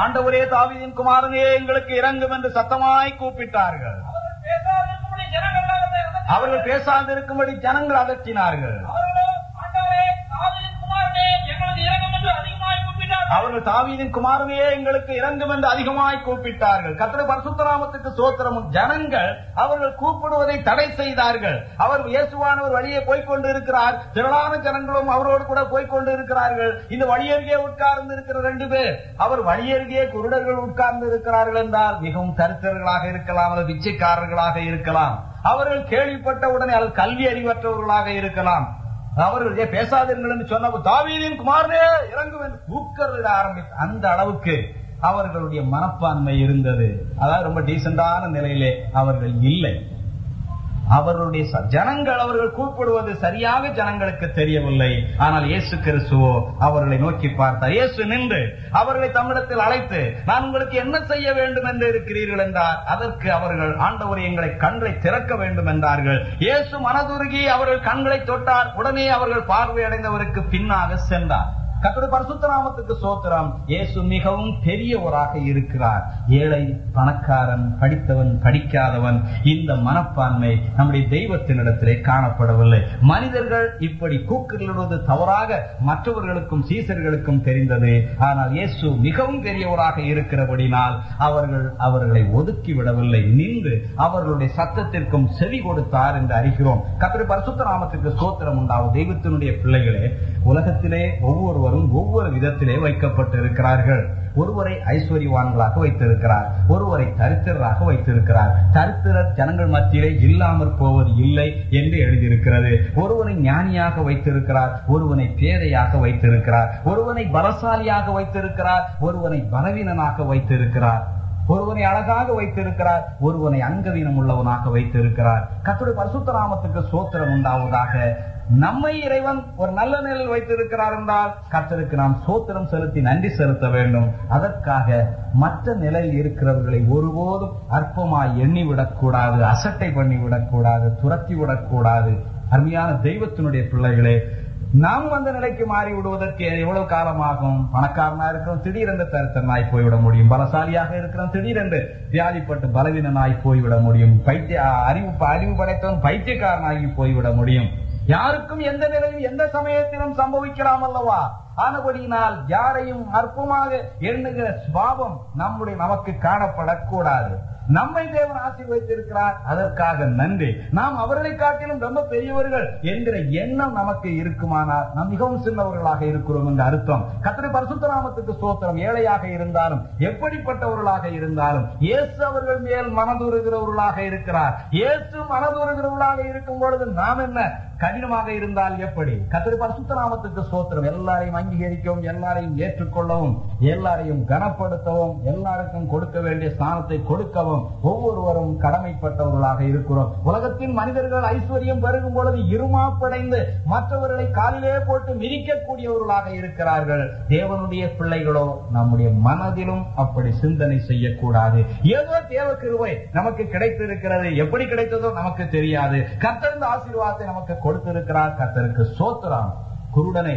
ஆண்டவரே, தாவீதின் குமாரனே, எங்களுக்கு இறங்கும் என்று சத்தமாய் கூப்பிட்டார்கள். அவர்கள் பேசாதிருக்கும்படி ஜனங்கள் அவர்கள் பேசாதிருக்கும்படி ஜனங்கள் அதட்டினார்கள் அதட்டினார்கள் அவர்களோ ஆண்டவரே தாவீதின் குமாரனே எங்களுக்கு இறங்கும் என்று அதிகமாய் கூப்பிட்டார்கள் அவர்கள் தாவீதின் குமாரனையே எங்களுக்கு இறங்கும் என்று அதிகமாய் கூப்பிட்டார்கள். கத்திர பரசுத்தராமத்துக்கு சோத்திரமும் ஜனங்கள் அவர்கள் கூப்பிடுவதை தடை செய்தார்கள். அவர் இயேசுவானவர் வழியே போய்க்கொண்டு இருக்கிறார் திரளான ஜனங்களும் அவரோடு கூட போய்கொண்டு இருக்கிறார்கள் இந்த வழியருகே உட்கார்ந்து இருக்கிற ரெண்டு பேர் அவர் வழியருகே குருடர்கள் உட்கார்ந்து இருக்கிறார்கள் என்றால் மிகவும் தரித்திரர்களாக இருக்கலாம் அல்லது பிச்சைக்காரர்களாக இருக்கலாம். அவர்கள் கேள்விப்பட்ட உடனே அல்லது கல்வி அறிவற்றவர்களாக இருக்கலாம். அவர்கள் பேசாதீர்கள் என்று சொன்ன தாவீதின் குமாரனே இறங்கும் என்று கூக்கரிட ஆரம்பித்த அந்த அளவுக்கு அவர்களுடைய மனப்பான்மை இருந்தது. அதாவது ரொம்ப டீசெண்டான நிலையிலே அவர்கள் இல்லை. அவர்களுடைய ஜனங்கள் அவர்கள் கூப்பிடுவது சரியாக ஜனங்களுக்கு தெரியவில்லை. ஆனால் இயேசு கிறிஸ்துவோ அவர்களை நோக்கி பார்த்தார். இயேசு நின்று அவர்களை தமிழத்தில் அழைத்து நான் உங்களுக்கு என்ன செய்ய வேண்டும் என்று இருக்கிறீர்கள் என்றார். அதற்கு அவர்கள் ஆண்டவர் எங்களை கண்களை திறக்க வேண்டும் என்றார்கள். இயேசு மனதுருகி அவர்கள் கண்களை தொட்டார். உடனே அவர்கள் பார்வையடைந்தவருக்கு பின்னாக சென்றார். கர்த்தருடைய பரிசுத்த நாமத்துக்கு சோத்திரம் இயேசு மிகவும் பெரியவராக இருக்கிறார். ஏழை பணக்காரன் படித்தவன் படிக்காதவன் இந்த மனப்பான்மை நம்முடைய தெய்வத்தினிடத்திலே காணப்படவில்லை. மனிதர்கள் இப்படி கூக்குரலிடுவது தவறாக மற்றவர்களுக்கும் சீசர்களுக்கும் தெரிந்தது. ஆனால் இயேசு மிகவும் பெரியவராக இருக்கிறபடினால் அவர்கள் அவர்களை ஒதுக்கி விடவில்லை நின்று அவர்களுடைய சத்தத்திற்கும் செவி கொடுத்தார் என்று அறிகிறோம். கர்த்தருடைய பரிசுத்த நாமத்திற்கு சோத்திரம் உண்டாகும். தெய்வத்தினுடைய பிள்ளைகளே உலகத்திலே ஒவ்வொருவரும் ஒவ்வொரு விதத்திலே வைக்கப்பட்டிருக்கிறார்கள். ஒருவரை ஐஸ்வர்யவான்களாக வைத்திருக்கிறார். ஒருவரை தரித்திரராக வைத்திருக்கிறார். தரித்திரர் ஜனங்கள் மத்தியிலே இல்லாமற் போவது இல்லை என்று எழுதியிருக்கிறது. ஒருவனை ஞானியாக வைத்திருக்கிறார். ஒருவனை பேதையாக வைத்திருக்கிறார். ஒருவனை பலசாலியாக வைத்திருக்கிறார். ஒருவனை பலவீனனாக வைத்திருக்கிறார். ஒருவனை அழகாக வைத்திருக்கிறார். ஒருவனை அங்கவீனம் உள்ளவனாக வைத்திருக்கிறார். கத்துடைய பரிசுத்த நாமத்துக்கு சோத்திரம் உண்டாவதாக நம்மை இறைவன் ஒரு நல்ல நிலையில் வைத்திருக்கிறார் என்றால் கர்த்தருக்கு நாம் சோத்திரம் செலுத்தி நன்றி செலுத்த வேண்டும். அதற்காக மற்ற நிலையில் இருக்கிறவர்களை ஒருபோதும் அற்பமாய் எண்ணி விடக்கூடாது அசட்டை பண்ணி விடக்கூடாது துரத்தி விடக்கூடாது அருமையான தெய்வத்தினுடைய பிள்ளைகளே நாம் அந்த நிலைக்கு மாறி விடுவதற்கு எவ்வளவு காலமாகும்? பணக்காரனா இருக்கிறோம் திடீரென்று தரித்தனாய் போய்விட முடியும். பலசாலியாக இருக்கிறோம் திடீரென்று வியாதிப்பட்டு பலவீனனாய் போய்விட முடியும். பைத்திய அறிவு அறிவு படைத்தவன் பைத்தியக்காரனாகி போய்விட முடியும். யாருக்கும் எந்த நிலையில் எந்த சமயத்திலும் சம்பவிக்கலாம் அல்லவா? ஆனபடியினால் யாரையும் அற்பமாக எண்ணுகிற சுவாபம் நம்முடைய நமக்கு காணப்படக்கூடாது. நம்மை தேவன் ஆசீர்வதித்திருக்கிறார் அதற்காக நன்றி. நாம் அவர்களை காட்டிலும் ரொம்ப பெரியவர்கள் என்கிற எண்ணம் நமக்கு இருக்குமானால் நாம் மிகவும் சின்னவர்களாக இருக்கிறோம் என்ற அர்த்தம். கத்திரி பரிசுத்த நாமத்துக்கு சோத்திரம் ஏழையாக இருந்தாலும் எப்படிப்பட்டவர்களாக இருந்தாலும் இயேசு அவர்கள் மேல் மனதுருகிறவர்களாக இருக்கிறார். இயேசு மனதுருகிறவர்களாக இருக்கும் பொழுது நாம் என்ன? கடினமாக இருந்தால் எப்படி? கத்திரி பரிசுத்தராமத்துக்கு சோத்திரம் எல்லாரையும் அங்கீகரிக்கவும் எல்லாரையும் ஏற்றுக்கொள்ளவும் எல்லாரையும் கனப்படுத்தவும் எல்லாருக்கும் கொடுக்க வேண்டிய ஸ்தானத்தை கொடுக்கவும் ஒவ்வொருவரும் கடமைப்பட்டவர்களாக இருக்கிறோம். உலகத்தின் மனிதர்கள் ஐஸ்வர்யம் பெருகும் பொழுது இருமாப்படைந்து மற்றவர்களை காலிலே போட்டு மிதிக்கக்கூடியவர்களாக இருக்கிறார்கள். தேவனுடைய பிள்ளைகளோ நம்முடைய மனதிலும் அப்படி சிந்தனை செய்யக்கூடாது. ஏதோ தேவ கிருவை நமக்கு கிடைத்திருக்கிறது. எப்படி கிடைத்ததோ நமக்கு தெரியாது. கத்திருந்த ஆசீர்வாதத்தை நமக்கு கொடுத்திருக்கிறார் கத்தருக்கு சோத்திரம். குருடனை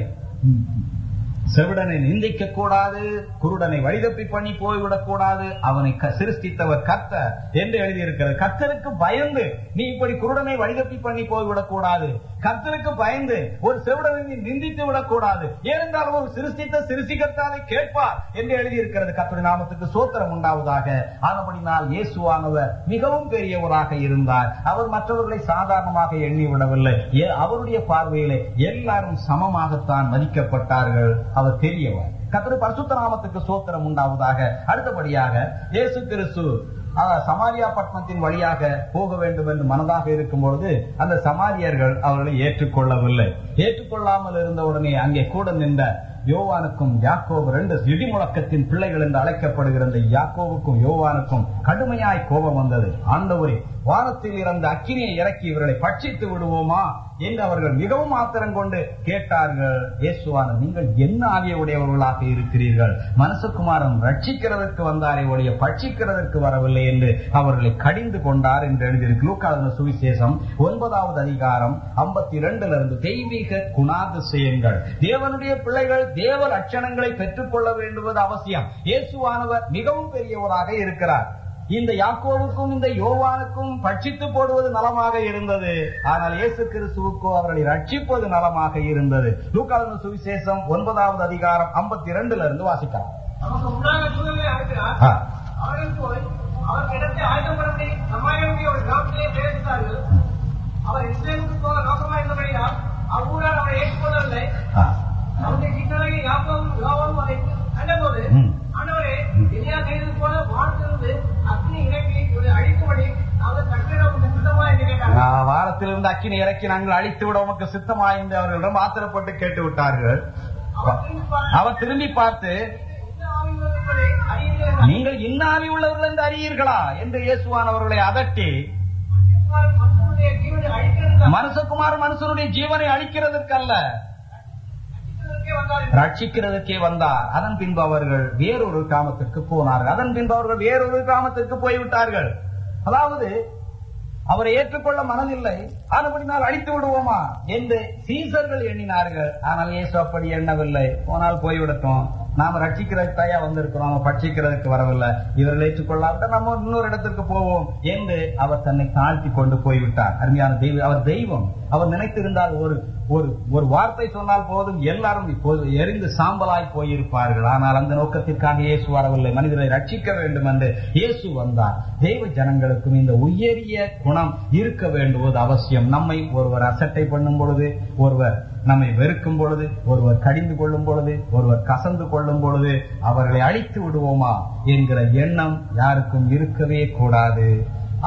செவிடனை நிந்திக்க கூடாது குருடனை வழிதப்பி பண்ணி போய்விடக் கூடாது. அவனை க- சிருஷ்டித்தவர் கத்த என்று எழுதியிருக்கிறது. கத்தருக்கு பயந்து நீ இப்படி குருடனை வழிதப்பி பண்ணி போய்விடக் கூடாது. கத்தருக்கு பயந்து ஒரு செவிடனை நீ நிந்தித்து விடக்கூடாது ஏனென்றால் ஒரு சிருஷ்டித்த சிருஷ்டிகர்த்தாவை கேட்பார் என்று எழுதியிருக்கிறது. கத்தரி நாமத்துக்கு சோத்திரம் உண்டாவதாக. ஆனபடினால் இயேசுவானவர் மிகவும் பெரியவராக இருந்தார். அவர் மற்றவர்களை சாதாரணமாக எண்ணி விடவில்லை ஏ- அவருடைய பார்வையிலே எல்லாரும் சமமாகத்தான் மதிக்கப்பட்டார்கள். அவர் பெரியவர். கத்திர பரிசுத்த நாமத்துக்கு சோத்திரம் உண்டாவதாக. அடுத்தபடியாக இயேசு கிறிஸ்து சமாரியா பட்டணத்தின் வழியாக போக வேண்டும் என்று மனதாக இருக்கும் பொழுது அந்த சமாரியர்கள் அவர்களை ஏற்றுக்கொள்ளவில்லை. ஏற்றுக்கொள்ளாமல் இருந்த உடனே அங்கே கூட நின்ற யோவானுக்கும் யாக்கோபு ரெண்டு இடி முழக்கத்தின் பிள்ளைகள் என்று அழைக்கப்படுகிற இந்த யாக்கோவுக்கும் யோவானுக்கும் கடுமையாய் கோபம் வந்தது. ஆண்டவரே வானத்தில் இறந்த அக்கினியை இறக்கி இவர்களை பட்சித்து விடுவோமா? என்று அவர்கள் மிகவும் ஆத்திரம் கொண்டு கேட்டார்கள் இயேசுவான நீங்கள் என்ன ஆவிய உடையவர்களாக இருக்கிறீர்கள்? மனசுக்குமாரன் ரட்சிக்கிறதற்கு வந்தாரே ஒழிய பட்சிக்கிறதற்கு வரவில்லை என்று அவர்களை கடிந்து கொண்டார் என்று எழுதியிருக்கு. லூக்காளன சுவிசேஷம் ஒன்பதாவது அதிகாரம் ஐம்பத்தி இரண்டுல இருந்து தெய்வீக குணாதிசயங்கள். தேவனுடைய பிள்ளைகள் தேவ லட்சணங்களை பெற்றுக்கொள்ள வேண்டுவது அவசியம். இயேசுவானவர் மிகவும் பெரியவராக இருக்கிறார். இந்த யாக்கோவுக்கும் இந்த யோவானுக்கும் பட்சித்து போடுவது நலமாக இருந்தது. ஆனால் இயேசு கிறிஸ்துவுக்கோ அவர்களை ரட்சிப்பது நலமாக இருந்தது. லூக்காளன சுவிசேஷம் ஒன்பதாவது அதிகாரம் ஐம்பத்தி இரண்டுல இருந்து வாசிக்கலாம். அவர்கள் போய் அவர் இடத்தை ஆயுதம் பண்ணி சமாளிய ஒரு கிராமத்திலே பிரவேசித்தார்கள் அவர் இஸ்ரேலுக்கு போக நோக்கமாயிருந்தபடியால் அவ்வூரால் அவரை ஏற்றுக்கொள்ளவில்லை ஆ. அவருடைய சின்னராகி யாக்கோவும் யோவாவும் அதை கண்டபோது ம். ஆண்டவரே எலியா செய்தது போல வானத்திலிருந்து அக்னி இறக்கி இவரை அழிக்கும்படி அவர் கட்டிட சித்தமா என்று கேட்டார் ஆ, வாரத்திலிருந்து அக்கினி இறக்கி நாங்கள் அழித்து விட உமக்கு சித்தமாய்ந்து அவர்களிடம் ஆத்திரப்பட்டு கேட்டு விட்டார்கள் அவர் திரும்பி பார்த்து நீங்கள் இன்னாமி உள்ளவர்கள் என்று அறியீர்களா? என்று இயேசுவான் அவர்களை அதட்டி மனுஷகுமார் மனுஷனுடைய ஜீவனை அழிக்கிறதற்கு அல்ல ரட்சிக்கிறதுக்கே வந்தார். அதன் பின்பு அவர்கள் வேறொரு கிராமத்திற்கு போனார்கள். அதன் பின்பு அவர்கள் வேறொரு கிராமத்திற்கு போய்விட்டார்கள். அதாவது அவரை ஏற்றுக்கொள்ள மனதில்லை. ஆனபடினால் அழித்து விடுவோமா? என்று சீசர்கள் எண்ணினார்கள். ஆனால் இயேசு அப்படி எண்ணவில்லை. போனால் போய்விடட்டும். நாம ரட்சிக்கிறதுக்கு தயா வந்திருக்கிறோம். நாம பட்சிக்கிறதுக்கு வரவில்லை. இவர்கள் ஏற்றுக்கொள்ளாவிட்ட நம்ம இன்னொரு இடத்திற்கு போவோம் என்று அவர் தன்னை தாழ்த்தி கொண்டு போய்விட்டார். அருமையான தெய்வம் அவர் தெய்வம். அவர் நினைத்திருந்தால் ஒரு ஒரு ஒரு வார்த்தை சொன்னால் போதும் எல்லாரும் இப்போது எரிந்து சாம்பலாய் போயிருப்பார்கள். ஆனால் அந்த நோக்கத்திற்காக இயேசு வரவில்லை. மனிதரை ரட்சிக்க வேண்டும் என்று இயேசு வந்தார். தெய்வ ஜனங்களுக்கும் இந்த உயரிய குணம் இருக்க வேண்டுவது அவசியம். நம்மை ஒருவர் அசட்டை பண்ணும் பொழுது ஒருவர் நம்மை வெறுக்கும் பொழுது ஒருவர் கடிந்து கொள்ளும் பொழுது ஒருவர் கசந்து கொள்ளும் பொழுது அவர்களை அழித்து விடுவோமா என்கிற எண்ணம் யாருக்கும் இருக்கவே கூடாது.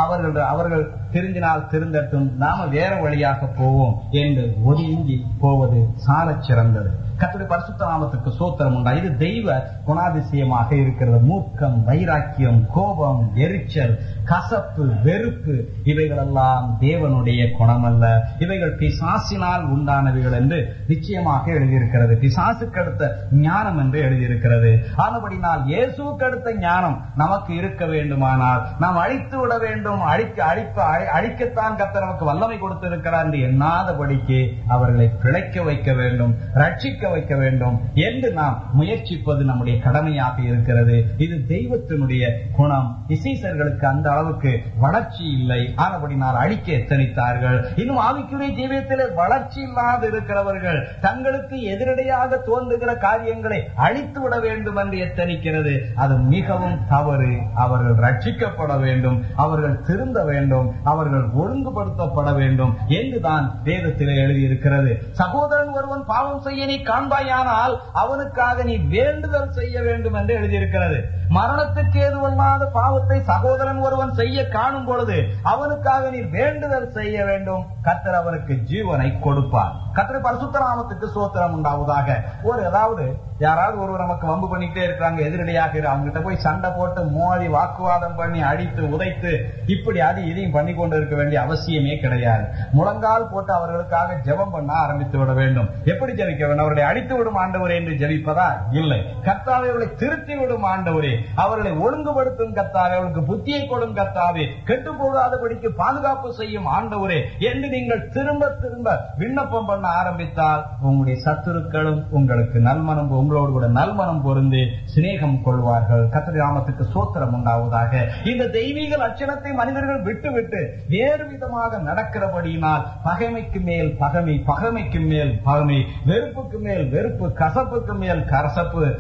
அவர்கள் அவர்கள் திருந்தினால் திருந்தட்டும் நாம வேற வழியாக போவோம் என்று ஒதுங்கி போவது சாலச் சிறந்தது கத்துடைய பரிசுத்த நாமத்துக்கு சோத்திரம் உண்டா இது தெய்வ குணாதிசயமாக இருக்கிறது. மூக்கம் வைராக்கியம் கோபம் எரிச்சல் கசப்பு வெறுப்பு இவைகளெல்லாம் தேவனுடைய குணம் அல்ல இவைகள் பிசாசினால் உண்டானவைகள் என்று நிச்சயமாக எழுதியிருக்கிறது. பிசாசுக்கு அடுத்த ஞானம் என்று எழுதியிருக்கிறது. ஆனபடினால் இயேசுக்கு அடுத்த ஞானம் நமக்கு இருக்க வேண்டுமானால் நாம் அழித்து விட வேண்டும். அழிக்க அழிப்ப அழி- அழிக்கத்தான் கத்த நமக்கு வல்லமை கொடுத்திருக்கிறார் என்று எண்ணாதபடிக்கு அவர்களை பிழைக்க வைக்க வேண்டும். ரட்சிக்க வைக்க வேண்டும் என்று நாம் முயற்சிப்பது நம்முடைய கடமையாக இருக்கிறது. இது தெய்வத்தினுடைய குணம். இசைசர்களுக்கு அந்த அளவுக்கு வளர்ச்சி இல்லை. ஆனபடினால் அழிக்க எத்தனித்தார்கள்? இன்னும் ஆவிக்குரிய ஜீவியத்திலே வளர்ச்சி இல்லாது இருக்கிறவர்கள் தங்களுக்கு எதிரடையாக தோன்றுகிற காரியங்களை அழித்து விட வேண்டும் என்று எத்தனிக்கிறது. அது மிகவும் தவறு. அவர்கள் ரட்சிக்கப்பட வேண்டும். அவர்கள் திருந்த வேண்டும். அவர்கள் ஒழுங்குபடுத்தப்பட வேண்டும். என்றுதான் வேதத்திலே எழுதியிருக்கிறது. சகோதரன் ஒருவன் பாவம் செய்ய நீ காண்பாயானால் அவனுக்காக நீ வேண்டுதல் செய்ய வேண்டும் என்று எழுதியிருக்கிறது. மரணத்துக்கு ஏதுவல்லாத பாவத்தை சகோதரன் ஒருவன் செய்ய காணும் பொழுது அவனுக்காக நீ வேண்டுதல் செய்ய வேண்டும். கத்தர் அவனுக்கு ஜீவனை கொடுப்பார். கத்தர் பரிசுத்தராமத்துக்கு சோத்திரம் உண்டாவதாக. ஒரு அதாவது யாராவது ஒருவர் நமக்கு வம்பு பண்ணிட்டே இருக்கிறாங்க எதிரடியாக அவங்க அவங்ககிட்ட போய் சண்டை போட்டு மோதி வாக்குவாதம் பண்ணி அடித்து உதைத்து இப்படி அது இதையும் பண்ணி கொண்டு இருக்க வேண்டிய அவசியமே கிடையாது. முழங்கால் போட்டு அவர்களுக்காக ஜெபம் பண்ண ஆரம்பித்து விட வேண்டும். எப்படி ஜெபிக்க வேண்டும்? அவருடைய அடித்து விடும் ஆண்டவரே என்று ஜெபிப்பதா? இல்லை. கர்த்தாவே அவர்களை திருத்தி விடும் ஆண்டவரே. அவர்களை ஒழுங்குபடுத்தும் கர்த்தாவே அவர்களுக்கு புத்தியை கொடும் கர்த்தாவே. கெட்டு போகாதபடிக்கு பாதுகாப்பு செய்யும் ஆண்டவரே என்று நீங்கள் திரும்ப திரும்ப விண்ணப்பம் பண்ண ஆரம்பித்தால் உங்களுடைய சத்துருக்களும் உங்களுக்கு நல்மனம் உங்களோடு கூட நல்மனம் பொருந்து சிநேகம் கொள்வார்கள். கத்திரி நாமத்துக்கு சோத்திரம் உண்டாவதாக. இந்த தெய்வீக லட்சணத்தை மனிதர்கள் விட்டுவிட்டு வேறு விதமாக நடக்கிறபடியினால் பகைமைக்கு மேல் பகைமை பகைமைக்கு மேல் பகைமை வெறுப்புக்கு மேல் மேல் வெறுப்பு கசப்புக்கு மேல் கசப்பு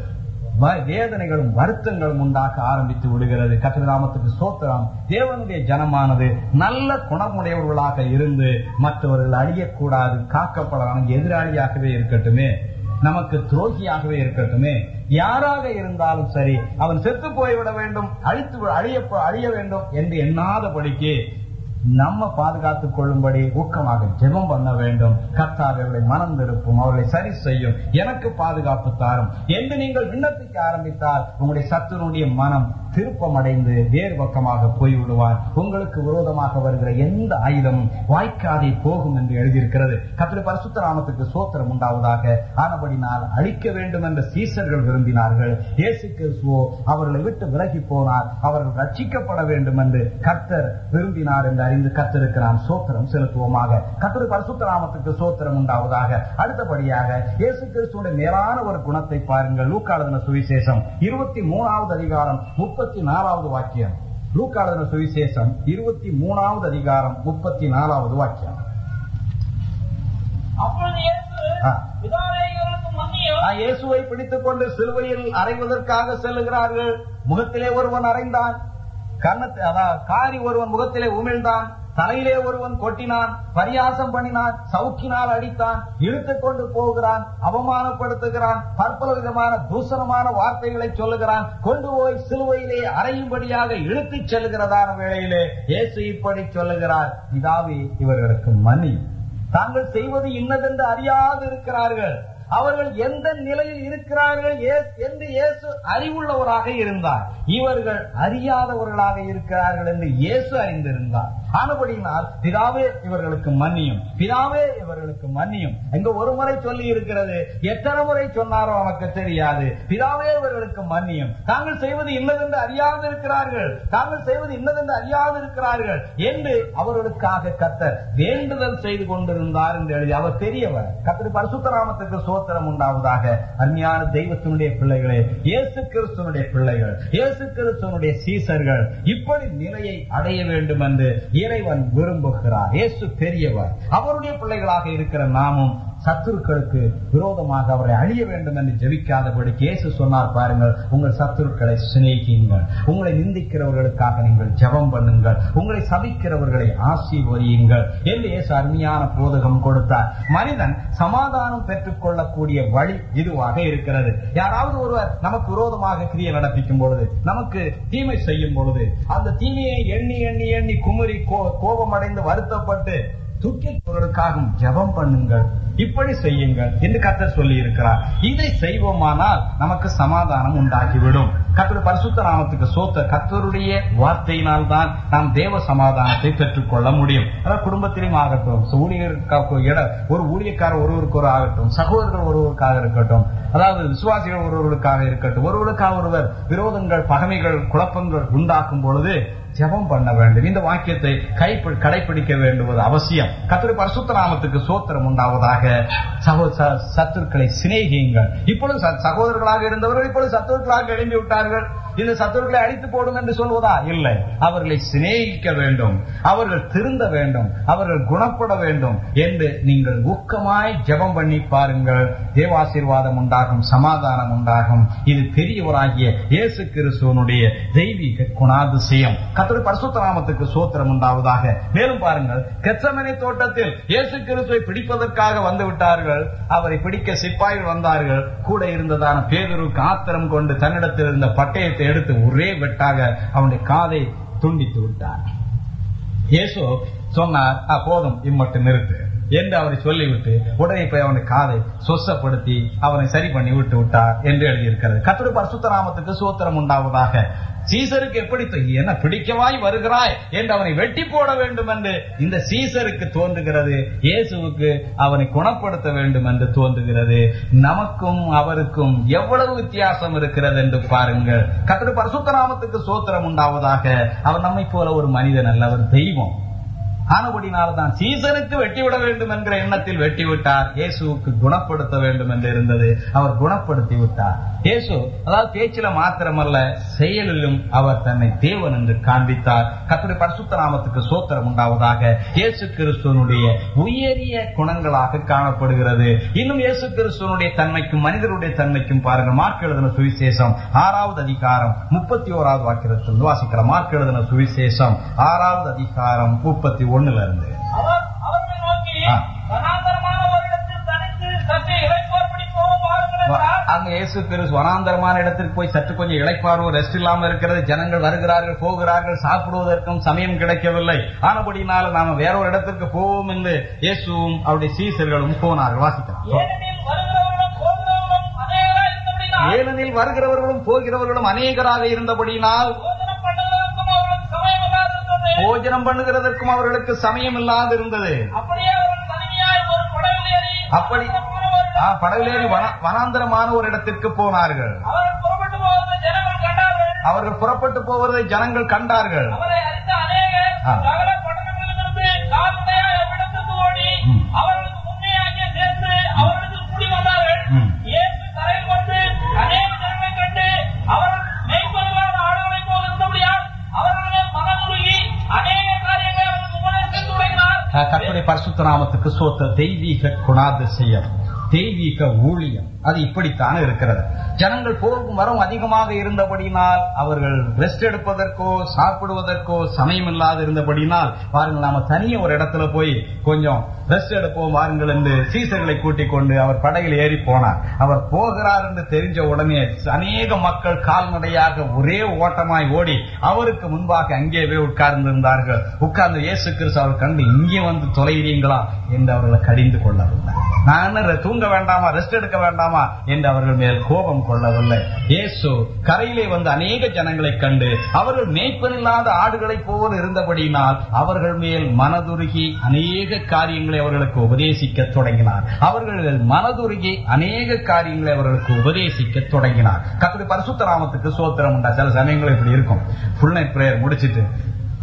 வேதனைகளும் வருத்தங்களும் உண்டாக ஆரம்பித்து விடுகிறது. கத்திரநாமத்துக்கு சோத்திரம் தேவனுடைய ஜனமானது நல்ல குணமுடையவர்களாக இருந்து மற்றவர்கள் அழியக்கூடாது காக்கப்படலாம் எதிராளியாகவே இருக்கட்டுமே. நமக்கு துரோகியாகவே இருக்கட்டுமே. யாராக இருந்தாலும் சரி அவன் செத்து போய்விட வேண்டும் அழித்து அழிய அழிய வேண்டும் என்று எண்ணாதபடிக்கு நம்ம பாதுகாத்துக் கொள்ளும்படி ஊக்கமாக ஜெபம் பண்ண வேண்டும். கர்த்தாவை அவர்களை மனம் திருப்பும் அவர்களை சரி செய்யும். எனக்கு பாதுகாப்பு தாரும். என்று நீங்கள் விண்ணப்பிக்க ஆரம்பித்தால் உங்களுடைய சத்துருடைய மனம் திருப்பம் அடைந்து வேறு பக்கமாக போய்விடுவார். உங்களுக்கு விரோதமாக வருகிற எந்த ஆயுதமும் வாய்க்காதே போகும் என்று எழுதியிருக்கிறது. கத்திர பரிசுத்த நாமத்துக்கு சோத்திரம் உண்டாவதாக ஆனபடினால் அழிக்க வேண்டும் என்ற சீசர்கள் விரும்பினார்கள். இயேசு கிறிஸ்துவோ அவர்களை விட்டு விலகி போனார். அவர்கள் ரட்சிக்கப்பட வேண்டும் என்று கர்த்தர் விரும்பினார் என்று அறிந்து கத்திருக்கிறான் சோத்திரம் செலுத்துவோமாக. கத்திர பரிசுத்த நாமத்துக்கு சோத்திரம் உண்டாவதாக. அடுத்தபடியாக இயேசு கிறிஸ்துவோட மேலான ஒரு குணத்தை பாருங்கள். லூக்காளதன சுவிசேஷம். இருபத்தி மூணாவது அதிகாரம் முப்பது முப்பத்தி நாலாவது வாக்கியம். லூக்காளதன சுவிசேஷம் இருபத்தி மூணாவது அதிகாரம் முப்பத்தி நாலாவது வாக்கியம். இயேசுவை பிடித்துக் கொண்டு சிலுவையில் அறைவதற்காக செல்லுகிறார்கள். முகத்திலே ஒருவன் அறைந்தான். கன்னத்து அதாவது காரி ஒருவன் முகத்திலே உமிழ்ந்தான். தலையிலே ஒருவன் கொட்டினான் பரியாசம் பண்ணினான் சவுக்கினால் அடித்தான் இழுத்துக் கொண்டு போகிறான் அவமானப்படுத்துகிறான் பற்பல விதமான தூசணமான வார்த்தைகளை சொல்லுகிறான் கொண்டு போய் சிலுவையிலே அறையும்படியாக இழுத்துச் செல்கிறதான வேளையிலே இயேசு இப்படி சொல்லுகிறார் இதாவே இவர்களுக்கு மன்னி தாங்கள் செய்வது இன்னதென்று அறியாது இருக்கிறார்கள். அவர்கள் எந்த நிலையில் இருக்கிறார்கள்? என்று இயேசு அறிவுள்ளவராக இருந்தார். இவர்கள் அறியாதவர்களாக இருக்கிறார்கள் என்று இயேசு அறிந்திருந்தார். ஆனபடியினால் பிதாவே இவர்களுக்கு மன்னியும். பிதாவே இவர்களுக்கு மன்னியும். எங்க ஒரு முறை சொல்லி இருக்கிறது. எத்தனை முறை சொன்னாரோ நமக்கு தெரியாது. பிதாவே இவர்களுக்கு மன்னியும். தாங்கள் செய்வது இன்னதென்று அறியாது இருக்கிறார்கள் தாங்கள் செய்வது இன்னதென்று அறியாது இருக்கிறார்கள் என்று அவர்களுக்காக கத்தர் வேண்டுதல் செய்து கொண்டிருந்தார் என்று எழுதி அவர் பெரியவர். கத்தர் பரிசுத்தராமத்துக்கு சோத்திரம் உண்டாவதாக. அருமையான தெய்வத்தினுடைய பிள்ளைகளே இயேசு கிறிஸ்துவனுடைய பிள்ளைகள் இயேசு கிறிஸ்துவனுடைய சீசர்கள் இப்படி நிலையை அடைய வேண்டும் என்று இறைவன் விரும்புகிறார். இயேசு பெரியவர். அவருடைய பிள்ளைகளாக இருக்கிற நாமும் சத்துருக்களுக்கு விரோதமாக அவரை அழிய வேண்டும் என்று ஜெபிக்காதபடி கேசு சொன்னார் பாருங்கள் உங்கள் சத்துருக்களை சிநேகியுங்கள். உங்களை நிந்திக்கிறவர்களுக்காக நீங்கள் ஜெபம் பண்ணுங்கள். உங்களை சபிக்கிறவர்களை ஆசீர்வதியுங்கள் என்று இயேசு அருமையான போதகம் கொடுத்தார். மனிதன் சமாதானம் பெற்றுக் கொள்ளக்கூடிய வழி இதுவாக இருக்கிறது. யாராவது ஒருவர் நமக்கு விரோதமாக கிரியை நடப்பிக்கும் பொழுது நமக்கு தீமை செய்யும் பொழுது அந்த தீமையை எண்ணி எண்ணி எண்ணி குமரி கோ- கோபமடைந்து வருத்தப்பட்டு துக்கிப்பவர்களுக்காகவும் ஜெபம் பண்ணுங்கள். இப்படி செய்யுங்கள் என்று கத்தர் சொல்லி இருக்கிறார் இதை செய்வோமானால் நமக்கு சமாதானம் உண்டாக்கிவிடும் கத்தர் பரிசுத்த நாமத்துக்கு சோத்த கத்தருடைய வார்த்தையினால் தான் நாம் தேவ சமாதானத்தை பெற்றுக் கொள்ள முடியும். அதாவது குடும்பத்திலும் ஆகட்டும் ஊழியருக்கு இட- ஒரு ஊழியக்காரர் ஒருவருக்கு ஒரு ஆகட்டும் சகோதரர்கள் ஒருவருக்காக இருக்கட்டும் அதாவது விசுவாசிகள் ஒருவருக்காக இருக்கட்டும் ஒருவருக்காக ஒருவர் விரோதங்கள் பகமைகள் குழப்பங்கள் உண்டாக்கும் பொழுது ஜெபம் பண்ண வேண்டும். இந்த வாக்கியத்தை கை கடைபிடிக்க வேண்டுவது அவசியம். கத்திரி பரிசுத்த நாமத்துக்கு சோத்திரம் உண்டாவதாக சத்துருக்களை சிநேகியுங்கள். இப்பொழுது சகோதரர்களாக இருந்தவர்கள் இப்பொழுது சத்துருக்களாக எழும்பி விட்டார்கள் இந்த சத்துருக்களை அழித்து போடும் என்று சொல்வதா? இல்லை. அவர்களை சிநேகிக்க வேண்டும். அவர்கள் திருந்த வேண்டும். அவர்கள் குணப்பட வேண்டும் என்று நீங்கள் ஊக்கமாய் ஜெபம் பண்ணி பாருங்கள். தேவாசீர்வாதம் உண்டாகும் சமாதானம் உண்டாகும். இது பெரியவராகிய இயேசு கிறிஸ்துவனுடைய தெய்வீக குணாதிசயம். கத்திர பரசுத்தராமத்துக்கு சூத்திரம் சோத்திரம் உண்டாவதாக. மேலும் பாருங்கள் கெச்சமனை தோட்டத்தில் இயேசு கிறிஸ்துவை பிடிப்பதற்காக வந்து விட்டார்கள் அவரை பிடிக்க சிப்பாய்கள் வந்தார்கள். கூட இருந்ததான பேதருக்கு ஆத்திரம் கொண்டு தன்னிடத்தில் இருந்த பட்டயத்தை எடுத்து ஒரே வெட்டாக அவனுடைய காதை துண்டித்து விட்டார் இயேசு சொன்னார் போதும் இம்மட்டு நிறுத்து. என்று அவரை சொல்லிவிட்டு உடனே போய் அவனை காதை சொசப்படுத்தி அவனை சரி பண்ணி விட்டு விட்டார் என்று எழுதியிருக்கிறது. கத்துடைய பரிசுத்தராமத்துக்கு சூத்திரம் உண்டாவதாக. சீசருக்கு எப்படி என்ன பிடிக்கவாய் வருகிறாய் என்று அவனை வெட்டி போட வேண்டும் என்று இந்த சீசருக்கு தோன்றுகிறது. இயேசுவுக்கு அவனை குணப்படுத்த வேண்டும் என்று தோன்றுகிறது. நமக்கும் அவருக்கும் எவ்வளவு வித்தியாசம் இருக்கிறது என்று பாருங்கள். கத்திர பரசுத்தராமத்துக்கு சோத்திரம் உண்டாவதாக. அவர் நம்மை போல ஒரு மனிதன் அல்ல அவர் தெய்வம். ஆனபடினால்தான் சீசனுக்கு வெட்டிவிட வேண்டும் என்கிற எண்ணத்தில் வெட்டிவிட்டார். இயேசுவுக்கு குணப்படுத்த வேண்டும் என்று இருந்தது. அவர் குணப்படுத்தி விட்டார் இயேசு அதாவது பேச்சில மாத்திரமல்ல செயலிலும் அவர் தன்னை தேவன் என்று காண்பித்தார். கத்துடைய பரிசுத்த நாமத்துக்கு சோத்திரம் உண்டாவதாக இயேசு கிறிஸ்துவனுடைய உயரிய குணங்களாக காணப்படுகிறது. இன்னும் இயேசு கிறிஸ்துவனுடைய தன்மைக்கும் மனிதருடைய தன்மைக்கும் பாருங்கள் மார்க் எழுதின சுவிசேஷம் ஆறாவது அதிகாரம் முப்பத்தி ஓராவது வாக்கியத்தில் வாசிக்கிற மார்க் எழுதின சுவிசேஷம் ஆறாவது அதிகாரம் முப்பத்தி ஒண்ணுல இருந்து. அங்க இயேசு கிறிஸ்து வனாந்தரமான இடத்திற்கு போய் சற்று கொஞ்சம் இளைப்பார்வோ ரெஸ்ட் இல்லாம இருக்கிறது. ஜனங்கள் வருகிறார்கள் போகிறார்கள் சாப்பிடுவதற்கும் சமயம் கிடைக்கவில்லை. ஆனபடினால நாம வேற ஒரு இடத்திற்கு போவோம் என்று இயேசுவும் அவருடைய சீசர்களும் போனார்கள். வாசிக்கலாம். ஏனெனில் வருகிறவர்களும் போகிறவர்களும் அநேகராக ஏனெனில் போஜனம் பண்ணுகிறதற்கும் அவர்களுக்கு சமயம் இல்லாது இருந்தது அப்படி படகுலேறி வன- வனாந்தரமான ஒரு இடத்திற்கு போனார்கள். அவர்கள் புறப்பட்டு போவதை ஜனங்கள் கண்டார்கள் அவர்கள் புறப்பட்டு போவதை ஜனங்கள் கண்டார்கள் அவரை அறிந்த அநேகர் ஆ. சகல பட்டணங்களிலிருந்து கால்நடையாய் அவ்விடத்திற்கு ஓடி ம். அவர்களுக்கு முன்னே அங்கே சேர்ந்து அவர்களுக்கு கூடி வந்தார்கள் ம். இயேசு கரையில் வந்து அநேக ஜனங்களை கண்டு அவர்கள் மெய்ப்பொருளான ஆளுகளைப் போல இருந்தபடியால் அவர்கள் மேல் மனமுருகி அநேக காரியங்களை அவர்களுக்கு உபதேசித்து தொடங்கினார் கத்துடைய பரிசுத்த நாமத்துக்கு சோத்த தெய்வீக குணாதிசயம் தெய்வீக ஊழியம். அது இப்படித்தான் இருக்கிறது. ஜனங்கள் போகும் வரும் அதிகமாக இருந்தபடினால் அவர்கள் ரெஸ்ட் எடுப்பதற்கோ சாப்பிடுவதற்கோ சமயம் இல்லாது இருந்தபடினால் பாருங்கள் நாம தனியே ஒரு இடத்துல போய் கொஞ்சம் ரெஸ்ட் எடுப்போம் வாருங்கள் என்று சீசர்களை கூட்டிக் கொண்டு அவர் படையில் ஏறி போனார். அவர் போகிறார் என்று தெரிஞ்ச உடனே அநேக மக்கள் கால்நடையாக ஒரே ஓட்டமாய் ஓடி அவருக்கு முன்பாக அங்கேவே உட்கார்ந்து உட்கார்ந்திருந்தார்கள். உட்கார்ந்து இயேசு கிறிஸ்து அவர் கண்டு இங்கே வந்து தொலைகிறீங்களா என்று அவர்களை கடிந்து கொள்ளவில்லை. நான் தூங்க வேண்டாமா? ரெஸ்ட் எடுக்க வேண்டாமா? என்று அவர்கள் மேல் கோபம் கொள்ளவில்லை. இயேசு கரையிலே வந்து அநேக ஜனங்களை கண்டு அவர்கள் மேய்ப்பனில்லாத ஆடுகளைப் போல் இருந்தபடியினால் அவர்கள் மேல் மனதுருகி அநேக காரியங்களை அவர்களுக்கு உபதேசிக்க தொடங்கினார். அவர்கள் மனதுருகி அநேக காரியங்களை அவர்களுக்கு உபதேசிக்க தொடங்கினார். கத்திரி பரசுத்தராமத்துக்கு சோத்திரம் உண்டா? சில சமயங்கள் இப்படி இருக்கும். ஃபுல் நைட் பிரேயர் முடிச்சிட்டு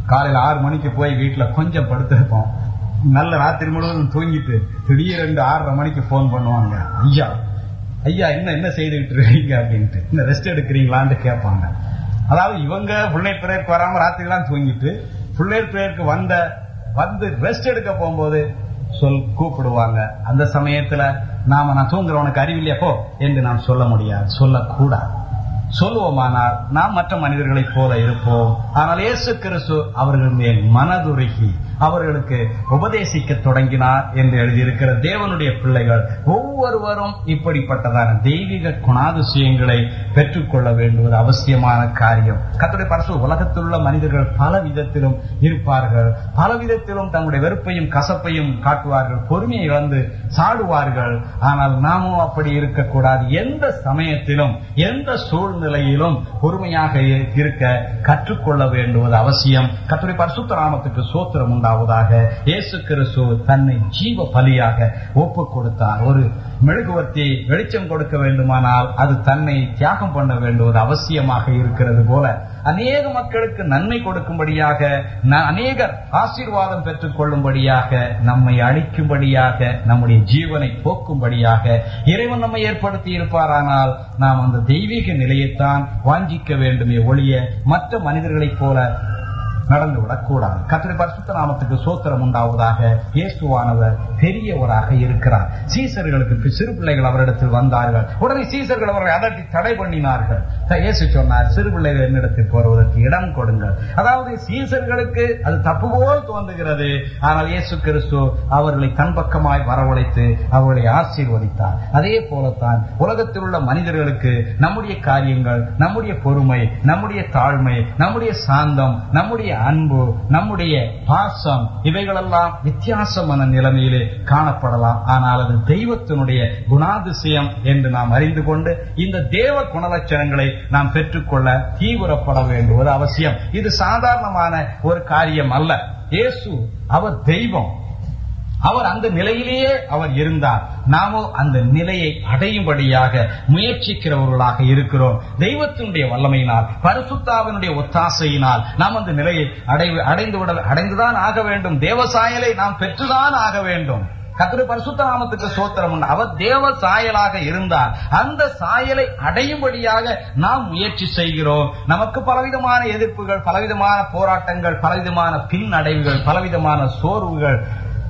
காலையில் ஆறு மணிக்கு போய் வீட்டுல கொஞ்சம் படுத்திருப்போம். நல்ல ராத்திரி முழுவதும் தூங்கிட்டு திடீரென்று ஆறரை மணிக்கு போன் பண்ணுவாங்க. ஐயா ஐயா என்ன என்ன செய்துகிட்டு இருக்கீங்க அப்படின்ட்டு. இந்த ரெஸ்ட் எடுக்கிறீங்களான்னு கேட்பாங்க. அதாவது இவங்க ஃபுல் பிரேயருக்கு வராம ராத்திரி தூங்கிட்டு பிள்ளை பிரேயருக்கு வந்த வந்து ரெஸ்ட் எடுக்க போகும்போது சொல் கூப்பிடுவாங்க. அந்த சமயத்துல நாம நான் தூங்குறவனுக்கு அறிவில்லையப்போ என்று நாம் சொல்ல முடியாது சொல்லக்கூடாது. சொல்லுவோமானால் நாம் மற்ற மனிதர்களைப் போல இருப்போம். ஆனால் இயேசு கிறிஸ்து அவர்கள் மேல் மனதுருகி அவர்களுக்கு உபதேசிக்க தொடங்கினார் என்று எழுதியிருக்கிற தேவனுடைய பிள்ளைகள் ஒவ்வொருவரும் இப்படிப்பட்டதான தெய்வீக குணாதிசயங்களை பெற்றுக்கொள்ள வேண்டுவது அவசியமான காரியம். கத்துடைய பரசு உலகத்தில் உள்ள மனிதர்கள் பல விதத்திலும் இருப்பார்கள். பல விதத்திலும் தங்களுடைய வெறுப்பையும் கசப்பையும் காட்டுவார்கள் பொறுமையை வந்து சாடுவார்கள். ஆனால் நாமும் அப்படி இருக்கக்கூடாது. எந்த சமயத்திலும் எந்த சூழ்நிலையிலும் பொறுமையாக இருக்க கற்றுக்கொள்ள வேண்டுவது அவசியம். கத்துடைய பரிசுத்த ராமத்துக்கு சோத்திரம் உண்டாவதாக. இயேசு கிறிஸ்து தன்னை ஜீவ பலியாக ஒப்பு கொடுத்தார் ஒரு மெழுகுவர்த்தி வெளிச்சம் கொடுக்க வேண்டுமானால் அது தன்னை தியாகம் பண்ண வேண்டுவது அவசியமாக இருக்கிறது போல. அநேக மக்களுக்கு நன்மை கொடுக்கும்படியாக அநேகர் ஆசீர்வாதம் பெற்றுக் கொள்ளும்படியாக நம்மை அழிக்கும்படியாக நம்முடைய ஜீவனை போக்கும்படியாக இறைவன் நம்மை ஏற்படுத்தி இருப்பாரானால் நாம் அந்த தெய்வீக நிலையைத்தான் வாஞ்சிக்க வேண்டுமே ஒழிய மற்ற மனிதர்களைப் போல நடந்து கூடாது கத்திரி பரிசுத்த நாமத்துக்கு சோத்திரம் உண்டாவதாக இயேசுவானவர் பெரியவராக இருக்கிறார். சீசர்களுக்கு சிறு பிள்ளைகள் அவரிடத்தில் வந்தார்கள். உடனே சீசர்கள் அவர்களை அதட்டி தடை பண்ணினார்கள். இயேசு சொன்னார் சிறு பிள்ளைகள் என்னிடத்தில் போறுவதற்கு இடம் கொடுங்கள். அதாவது சீசர்களுக்கு அது தப்பு போல் தோன்றுகிறது. ஆனால் இயேசு கிறிஸ்து அவர்களை தன் பக்கமாய் வரவழைத்து அவர்களை ஆசீர்வதித்தார். அதே போலத்தான் உலகத்தில் உள்ள மனிதர்களுக்கு நம்முடைய காரியங்கள் நம்முடைய பொறுமை நம்முடைய தாழ்மை நம்முடைய சாந்தம் நம்முடைய அன்பு நம்முடைய பாசம் இவைகளெல்லாம் வித்தியாசமான நிலைமையிலே காணப்படலாம். ஆனால் அது தெய்வத்தினுடைய குணாதிசயம் என்று நாம் அறிந்து கொண்டு இந்த தேவ குணலட்சணங்களை நாம் பெற்றுக்கொள்ள தீவிரப்பட வேண்டுவது அவசியம். இது சாதாரணமான ஒரு காரியம் அல்ல. இயேசு அவர் தெய்வம். அவர் அந்த நிலையிலேயே அவர் இருந்தார். நாமோ அந்த நிலையை அடையும்படியாக முயற்சிக்கிறவர்களாக இருக்கிறோம். தெய்வத்தினுடைய வல்லமையினால் பரிசுத்தாவினுடைய ஒத்தாசையினால் நாம் அந்த நிலையை அடை அடைந்து விட அடைந்துதான் ஆக வேண்டும். தேவசாயலை நாம் பெற்றுதான் ஆக வேண்டும். கத்திரி பரிசுத்த நாமத்துக்கு சோத்திரம் அவர் தேவ சாயலாக இருந்தார். அந்த சாயலை அடையும்படியாக நாம் முயற்சி செய்கிறோம். நமக்கு பலவிதமான எதிர்ப்புகள் பலவிதமான போராட்டங்கள் பலவிதமான பின்னடைவுகள் பலவிதமான சோர்வுகள்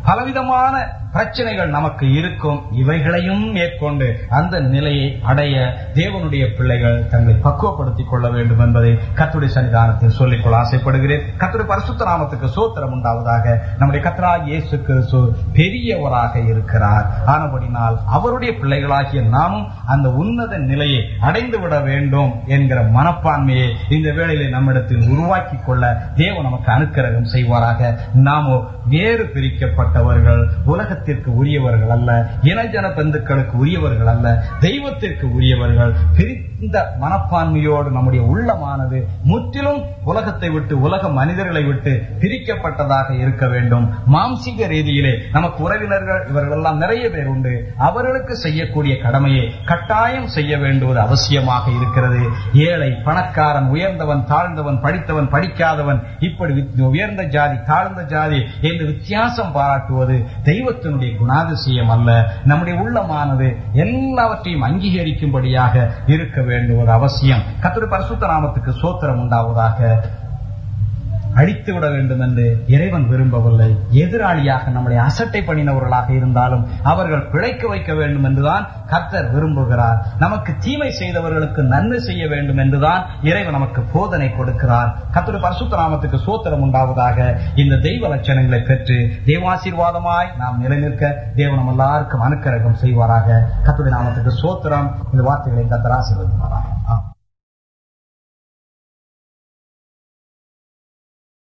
பலவிதமான பிரச்சனைகள் நமக்கு இருக்கும் இவைகளையும் மேற்கொண்டு அந்த நிலையை அடைய தேவனுடைய பிள்ளைகள் தங்களை பக்குவப்படுத்திக் கொள்ள வேண்டும் என்பதை கத்துடைய சன்னிதானத்தில் சொல்லிக்கொள்ள ஆசைப்படுகிறேன். கத்துடைய பரிசுத்த நாமத்துக்கு சோத்திரம் உண்டாவதாக நம்முடைய கத்ரா இயேசு கிறிஸ்து பெரியவராக இருக்கிறார். ஆனபடினால் அவருடைய பிள்ளைகளாகிய நாமும் அந்த உன்னத நிலையை அடைந்து விட வேண்டும் என்கிற மனப்பான்மையை இந்த வேளையில நம்மிடத்தில் உருவாக்கி கொள்ள தேவன் நமக்கு அனுக்கிரகம் செய்வாராக. நாமோ வேறு பிரிக்கப்பட்டவர்கள். உலகத்தில் உலகத்திற்கு உரியவர்கள் அல்ல இனஜன பந்துக்களுக்கு உரியவர்கள் அல்ல தெய்வத்திற்கு உரியவர்கள் பிரித்து இந்த மனப்பான்மையோடு நம்முடைய உள்ளமானது முற்றிலும் உலகத்தை விட்டு உலக மனிதர்களை விட்டு பிரிக்கப்பட்டதாக இருக்க வேண்டும். மாம்சீக ரீதியிலே நமக்கு உறவினர்கள் இவர்கள் எல்லாம் நிறைய பேர் உண்டு. அவர்களுக்கு செய்யக்கூடிய கடமையை கட்டாயம் செய்ய வேண்டுவது அவசியமாக இருக்கிறது. ஏழை பணக்காரன் உயர்ந்தவன் தாழ்ந்தவன் படித்தவன் படிக்காதவன் இப்படி உயர்ந்த ஜாதி தாழ்ந்த ஜாதி என்று வித்தியாசம் பாராட்டுவது தெய்வத்தினுடைய குணாதிசயம் அல்ல. நம்முடைய உள்ளமானது எல்லாவற்றையும் அங்கீகரிக்கும்படியாக இருக்க வேண்டும் வேண்டுவது அவசியம். கத்துடைய பரிசுத்த நாமத்துக்கு சோத்திரம் உண்டாவதாக அழித்து விட வேண்டும் என்று இறைவன் விரும்பவில்லை. எதிராளியாக நம்மளை அசட்டை பண்ணினவர்களாக இருந்தாலும் அவர்கள் பிழைக்க வைக்க வேண்டும் என்றுதான் கர்த்தர் விரும்புகிறார். நமக்கு தீமை செய்தவர்களுக்கு நன்மை செய்ய வேண்டும் என்றுதான் இறைவன் நமக்கு போதனை கொடுக்கிறார். கர்த்தருடைய பரிசுத்த நாமத்துக்கு சோத்திரம் உண்டாவதாக இந்த தெய்வ லட்சணங்களை பெற்று தெய்வாசீர்வாதமாய் நாம் நிலைநிற்க தேவனம் எல்லாருக்கும் அனுக்கிரகம் செய்வாராக. கர்த்தருடைய நாமத்துக்கு சோத்திரம் இந்த வார்த்தைகளை கர்த்தர்